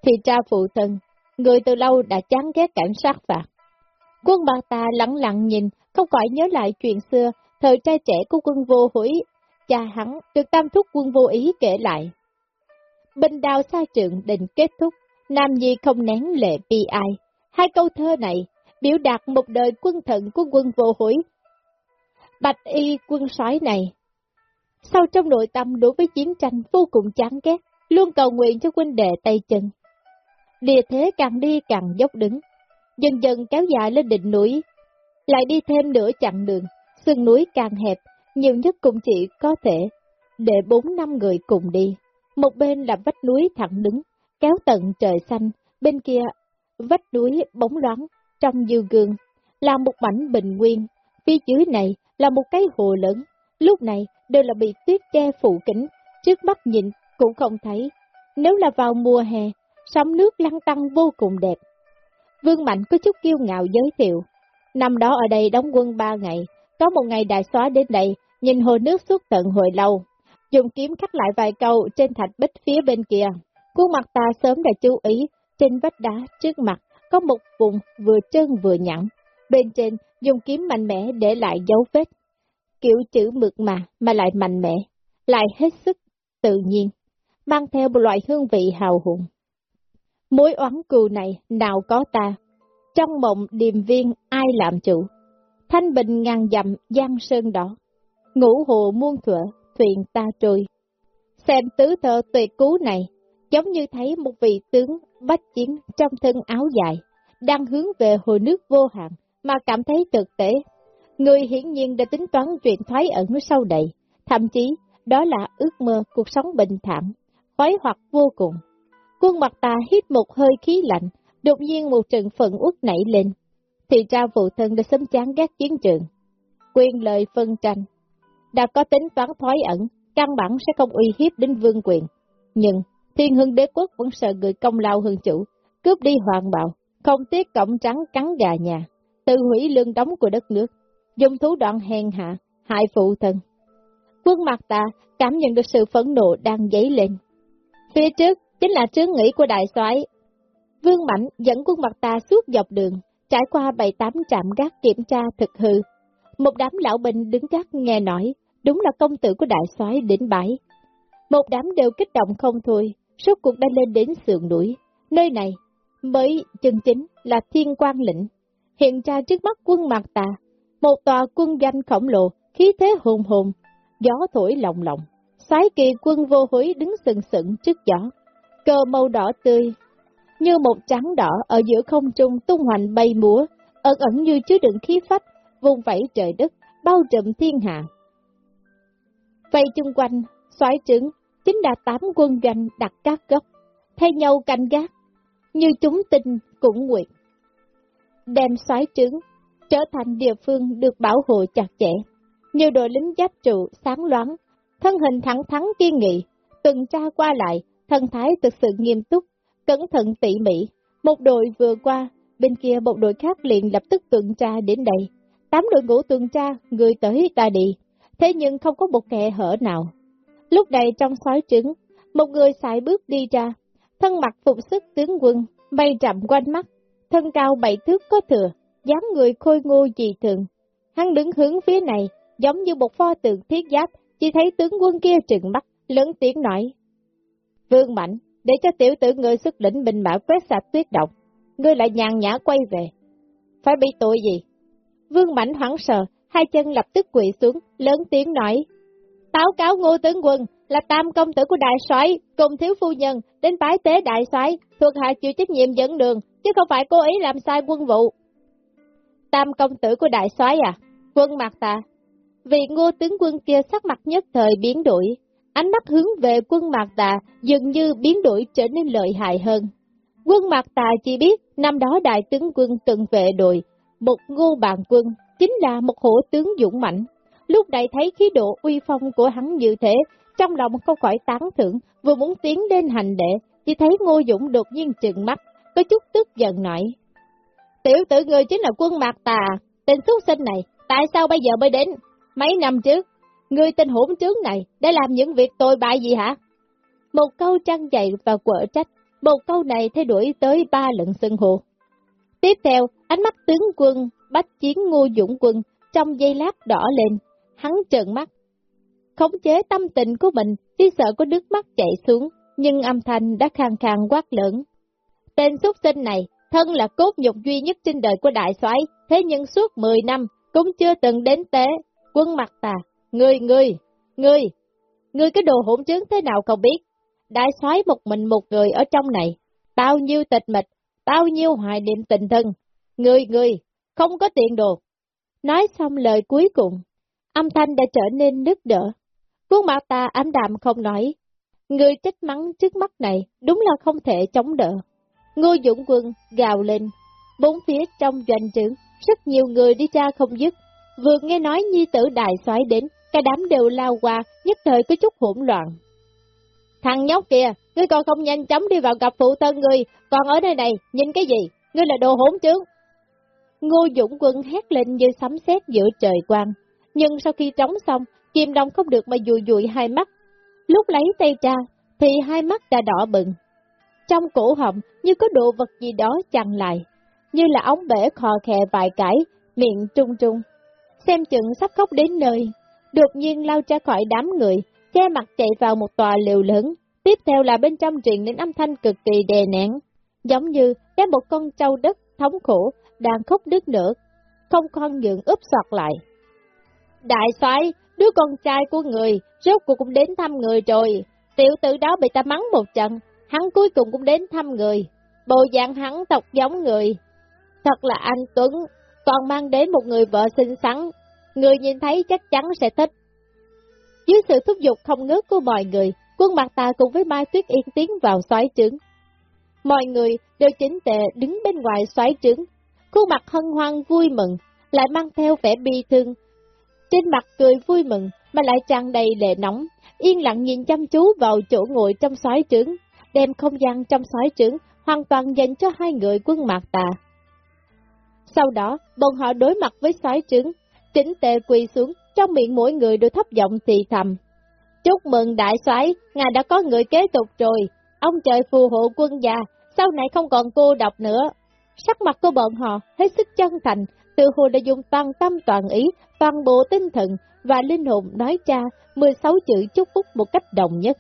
S1: Thì cha phụ thân, người từ lâu đã chán ghét cảnh sát phạt. Quân bà ta lặng lặng nhìn, không khỏi nhớ lại chuyện xưa, thời trai trẻ của quân vô hủy, cha hắn được tam thúc quân vô ý kể lại. Binh đào xa trường định kết thúc, Nam Nhi không nén lệ bi ai. Hai câu thơ này biểu đạt một đời quân thần của quân vô hối. Bạch y quân sói này, sau trong nội tâm đối với chiến tranh vô cùng chán ghét, luôn cầu nguyện cho quân đệ tay chân. Địa thế càng đi càng dốc đứng, dần dần kéo dài lên đỉnh núi, lại đi thêm nửa chặng đường, sườn núi càng hẹp, nhiều nhất cũng chỉ có thể để bốn năm người cùng đi. Một bên là vách núi thẳng đứng, kéo tận trời xanh, bên kia vách núi bóng loáng, trong dư gương, là một mảnh bình nguyên, phía dưới này là một cái hồ lớn, lúc này đều là bị tuyết che phủ kính, trước mắt nhìn cũng không thấy. Nếu là vào mùa hè, sóng nước lăn tăng vô cùng đẹp. Vương Mạnh có chút kiêu ngạo giới thiệu, năm đó ở đây đóng quân ba ngày, có một ngày đại xóa đến đây, nhìn hồ nước suốt tận hồi lâu, dùng kiếm khắc lại vài câu trên thạch bích phía bên kia. Khuôn mặt ta sớm đã chú ý, trên vách đá trước mặt có một vùng vừa chân vừa nhẵn, bên trên dùng kiếm mạnh mẽ để lại dấu vết. Kiểu chữ mực mà, mà lại mạnh mẽ, lại hết sức tự nhiên, mang theo một loại hương vị hào hùng. Mối oán cừu này nào có ta, trong mộng điềm viên ai làm chủ, thanh bình ngàn dặm giang sơn đỏ, ngũ hồ muôn thuở, thuyền ta trôi. Xem tứ thơ tuyệt cú này, giống như thấy một vị tướng bách chiến trong thân áo dài, đang hướng về hồ nước vô hạn, mà cảm thấy thực tế. Người hiển nhiên đã tính toán chuyện thoái ẩn sau đây, thậm chí đó là ước mơ cuộc sống bình thản, khoái hoặc vô cùng. Quân mặt ta hít một hơi khí lạnh, đột nhiên một trận phận uất nảy lên. Thì ra phụ thân đã sớm chán ghét chiến trường. Quyền lời phân tranh, đã có tính toán thoái ẩn, căn bản sẽ không uy hiếp đến vương quyền. Nhưng, thiên hương đế quốc vẫn sợ người công lao hơn chủ, cướp đi hoàng bạo, không tiếc cổng trắng cắn gà nhà, tự hủy lương đóng của đất nước, dùng thú đoạn hèn hạ, hại phụ thân. Quân mặt ta cảm nhận được sự phẫn nộ đang dấy lên. Phía trước chính là trướng nghĩ của đại soái. Vương Mạnh dẫn quân mặt ta suốt dọc đường, trải qua bảy tám trạm gác kiểm tra thực hư. Một đám lão binh đứng gác nghe nói, đúng là công tử của đại soái đến bãi. Một đám đều kích động không thôi, suốt cuộc đã lên đến sườn núi. Nơi này mới chân chính là thiên quan lĩnh. Hiện ra trước mắt quân mặt tà, một tòa quân danh khổng lồ, khí thế hùng hùng, gió thổi lồng lộng. Sái kỳ quân vô hối đứng sừng sững trước gió, cờ màu đỏ tươi, như một trắng đỏ ở giữa không trung tung hoành bay múa, ẩn ẩn như chứa đựng khí phách, vùng vẫy trời đất, bao trùm thiên hạ. Vây chung quanh, xoáy trứng, chính là tám quân doanh đặt các góc, thay nhau canh gác, như chúng tinh cũng nguyệt. Đem xoáy trứng, trở thành địa phương được bảo hộ chặt chẽ, Nhiều đội lính giáp trụ sáng loáng, thân hình thẳng thắn kiên nghị, tuần tra qua lại, thân thái thực sự nghiêm túc, cẩn thận tỉ mỉ. Một đội vừa qua, bên kia một đội khác liền lập tức tuần tra đến đây. Tám đội ngũ tuần tra, người tới ta đi, thế nhưng không có một kẻ hở nào. Lúc này trong sói trứng, một người xài bước đi ra, thân mặt phục sức tướng quân, bay chậm quanh mắt, thân cao bảy thước có thừa, dáng người khôi ngô dị thường. Hắn đứng hướng phía này, giống như một pho tượng thiết giáp, chỉ thấy tướng quân kia trừng mắt, lớn tiếng nói. Vương Mạnh, để cho tiểu tử ngươi xuất lĩnh bình mã quét sạch tuyết động, ngươi lại nhàn nhã quay về. Phải bị tội gì? Vương Mạnh hoảng sợ, hai chân lập tức quỳ xuống, lớn tiếng nói. Táo cáo ngô tướng quân là tam công tử của đại soái cùng thiếu phu nhân đến bái tế đại soái thuộc hạ chịu trách nhiệm dẫn đường, chứ không phải cố ý làm sai quân vụ. Tam công tử của đại soái à? Quân mặt ta. Vì ngô tướng quân kia sắc mặt nhất thời biến đổi, ánh mắt hướng về quân mạc tà dường như biến đổi trở nên lợi hại hơn. Quân mạc tà chỉ biết năm đó đại tướng quân từng vệ đội, một ngô bàn quân, chính là một hổ tướng dũng mạnh. Lúc này thấy khí độ uy phong của hắn như thế, trong lòng không khỏi tán thưởng, vừa muốn tiến lên hành đệ, chỉ thấy ngô dũng đột nhiên trừng mắt, có chút tức giận nổi. Tiểu tử người chính là quân mạc tà, tên xuất sinh này, tại sao bây giờ mới đến? Mấy năm trước, Ngươi tên hỗn trướng này, đã làm những việc tồi bại gì hả? Một câu trăng dậy và quở trách, một câu này thay đổi tới ba lần sân hồ. Tiếp theo, ánh mắt tướng quân, bách chiến ngô dũng quân, trong giây lát đỏ lên, hắn trợn mắt. Khống chế tâm tình của mình, chỉ sợ có nước mắt chạy xuống, nhưng âm thanh đã khang khang quát lớn. Tên xuất sinh này, thân là cốt nhục duy nhất trên đời của đại soái thế nhưng suốt 10 năm cũng chưa từng đến tế, quân mặt tà, Ngươi, ngươi, ngươi, ngươi cái đồ hỗn chứng thế nào không biết. Đại soái một mình một người ở trong này, bao nhiêu tịch mịch, bao nhiêu hoài niệm tình thân. Ngươi, ngươi, không có tiền đồ. Nói xong lời cuối cùng, âm thanh đã trở nên nức đỡ. quân mặt ta ám đạm không nói. Người trách mắng trước mắt này đúng là không thể chống đỡ. Ngô Dũng Quân gào lên, bốn phía trong doanh trướng, rất nhiều người đi ra không dứt. Vừa nghe nói nhi tử đại soái đến, Cả đám đều lao qua, nhất thời có chút hỗn loạn. Thằng nhóc kìa, ngươi còn không nhanh chóng đi vào gặp phụ thân ngươi, còn ở nơi này, nhìn cái gì? Ngươi là đồ hỗn trướng. Ngô Dũng Quân hét lên như sấm sét giữa trời quang, nhưng sau khi trống xong, Kim Đông không được mà dùi dùi hai mắt. Lúc lấy tay ra, thì hai mắt đã đỏ bừng. Trong cổ họng như có đồ vật gì đó chặn lại, như là ống bể khò khè vài cái, miệng trung trung. Xem chừng sắp khóc đến nơi, đột nhiên lao ra khỏi đám người, che mặt chạy vào một tòa liều lớn. Tiếp theo là bên trong truyền đến âm thanh cực kỳ đè nén, giống như cái một con trâu đất thống khổ đang khóc đứt nữa, không con nhượng úp sọt lại. Đại soái, đứa con trai của người, rốt cuộc cũng đến thăm người rồi, tiểu tử đó bị ta mắng một trận, hắn cuối cùng cũng đến thăm người, bộ dạng hắn tộc giống người. Thật là anh Tuấn, còn mang đến một người vợ xinh xắn, người nhìn thấy chắc chắn sẽ thích. Dưới sự thúc giục không ngớt của mọi người, quân mặt ta cùng với Mai Tuyết Yên tiến vào xoáy trứng. Mọi người đều chính tệ đứng bên ngoài xoáy trứng, khuôn mặt hân hoan vui mừng, lại mang theo vẻ bi thương. Trên mặt cười vui mừng mà lại tràn đầy lệ nóng, yên lặng nhìn chăm chú vào chỗ ngồi trong xoáy trứng, đem không gian trong xoáy trứng hoàn toàn dành cho hai người quân mạc tà. Sau đó, bọn họ đối mặt với xoáy trứng, chỉnh tề quỳ xuống, trong miệng mỗi người đều thấp giọng thì thầm. Chúc mừng đại soái, ngài đã có người kế tục rồi, ông trời phù hộ quân già, sau này không còn cô độc nữa. Sắc mặt của bọn họ hết sức chân thành, tự hồ đã dùng toàn tâm toàn ý, toàn bộ tinh thần và linh hồn nói ra 16 chữ chúc phúc một cách đồng nhất.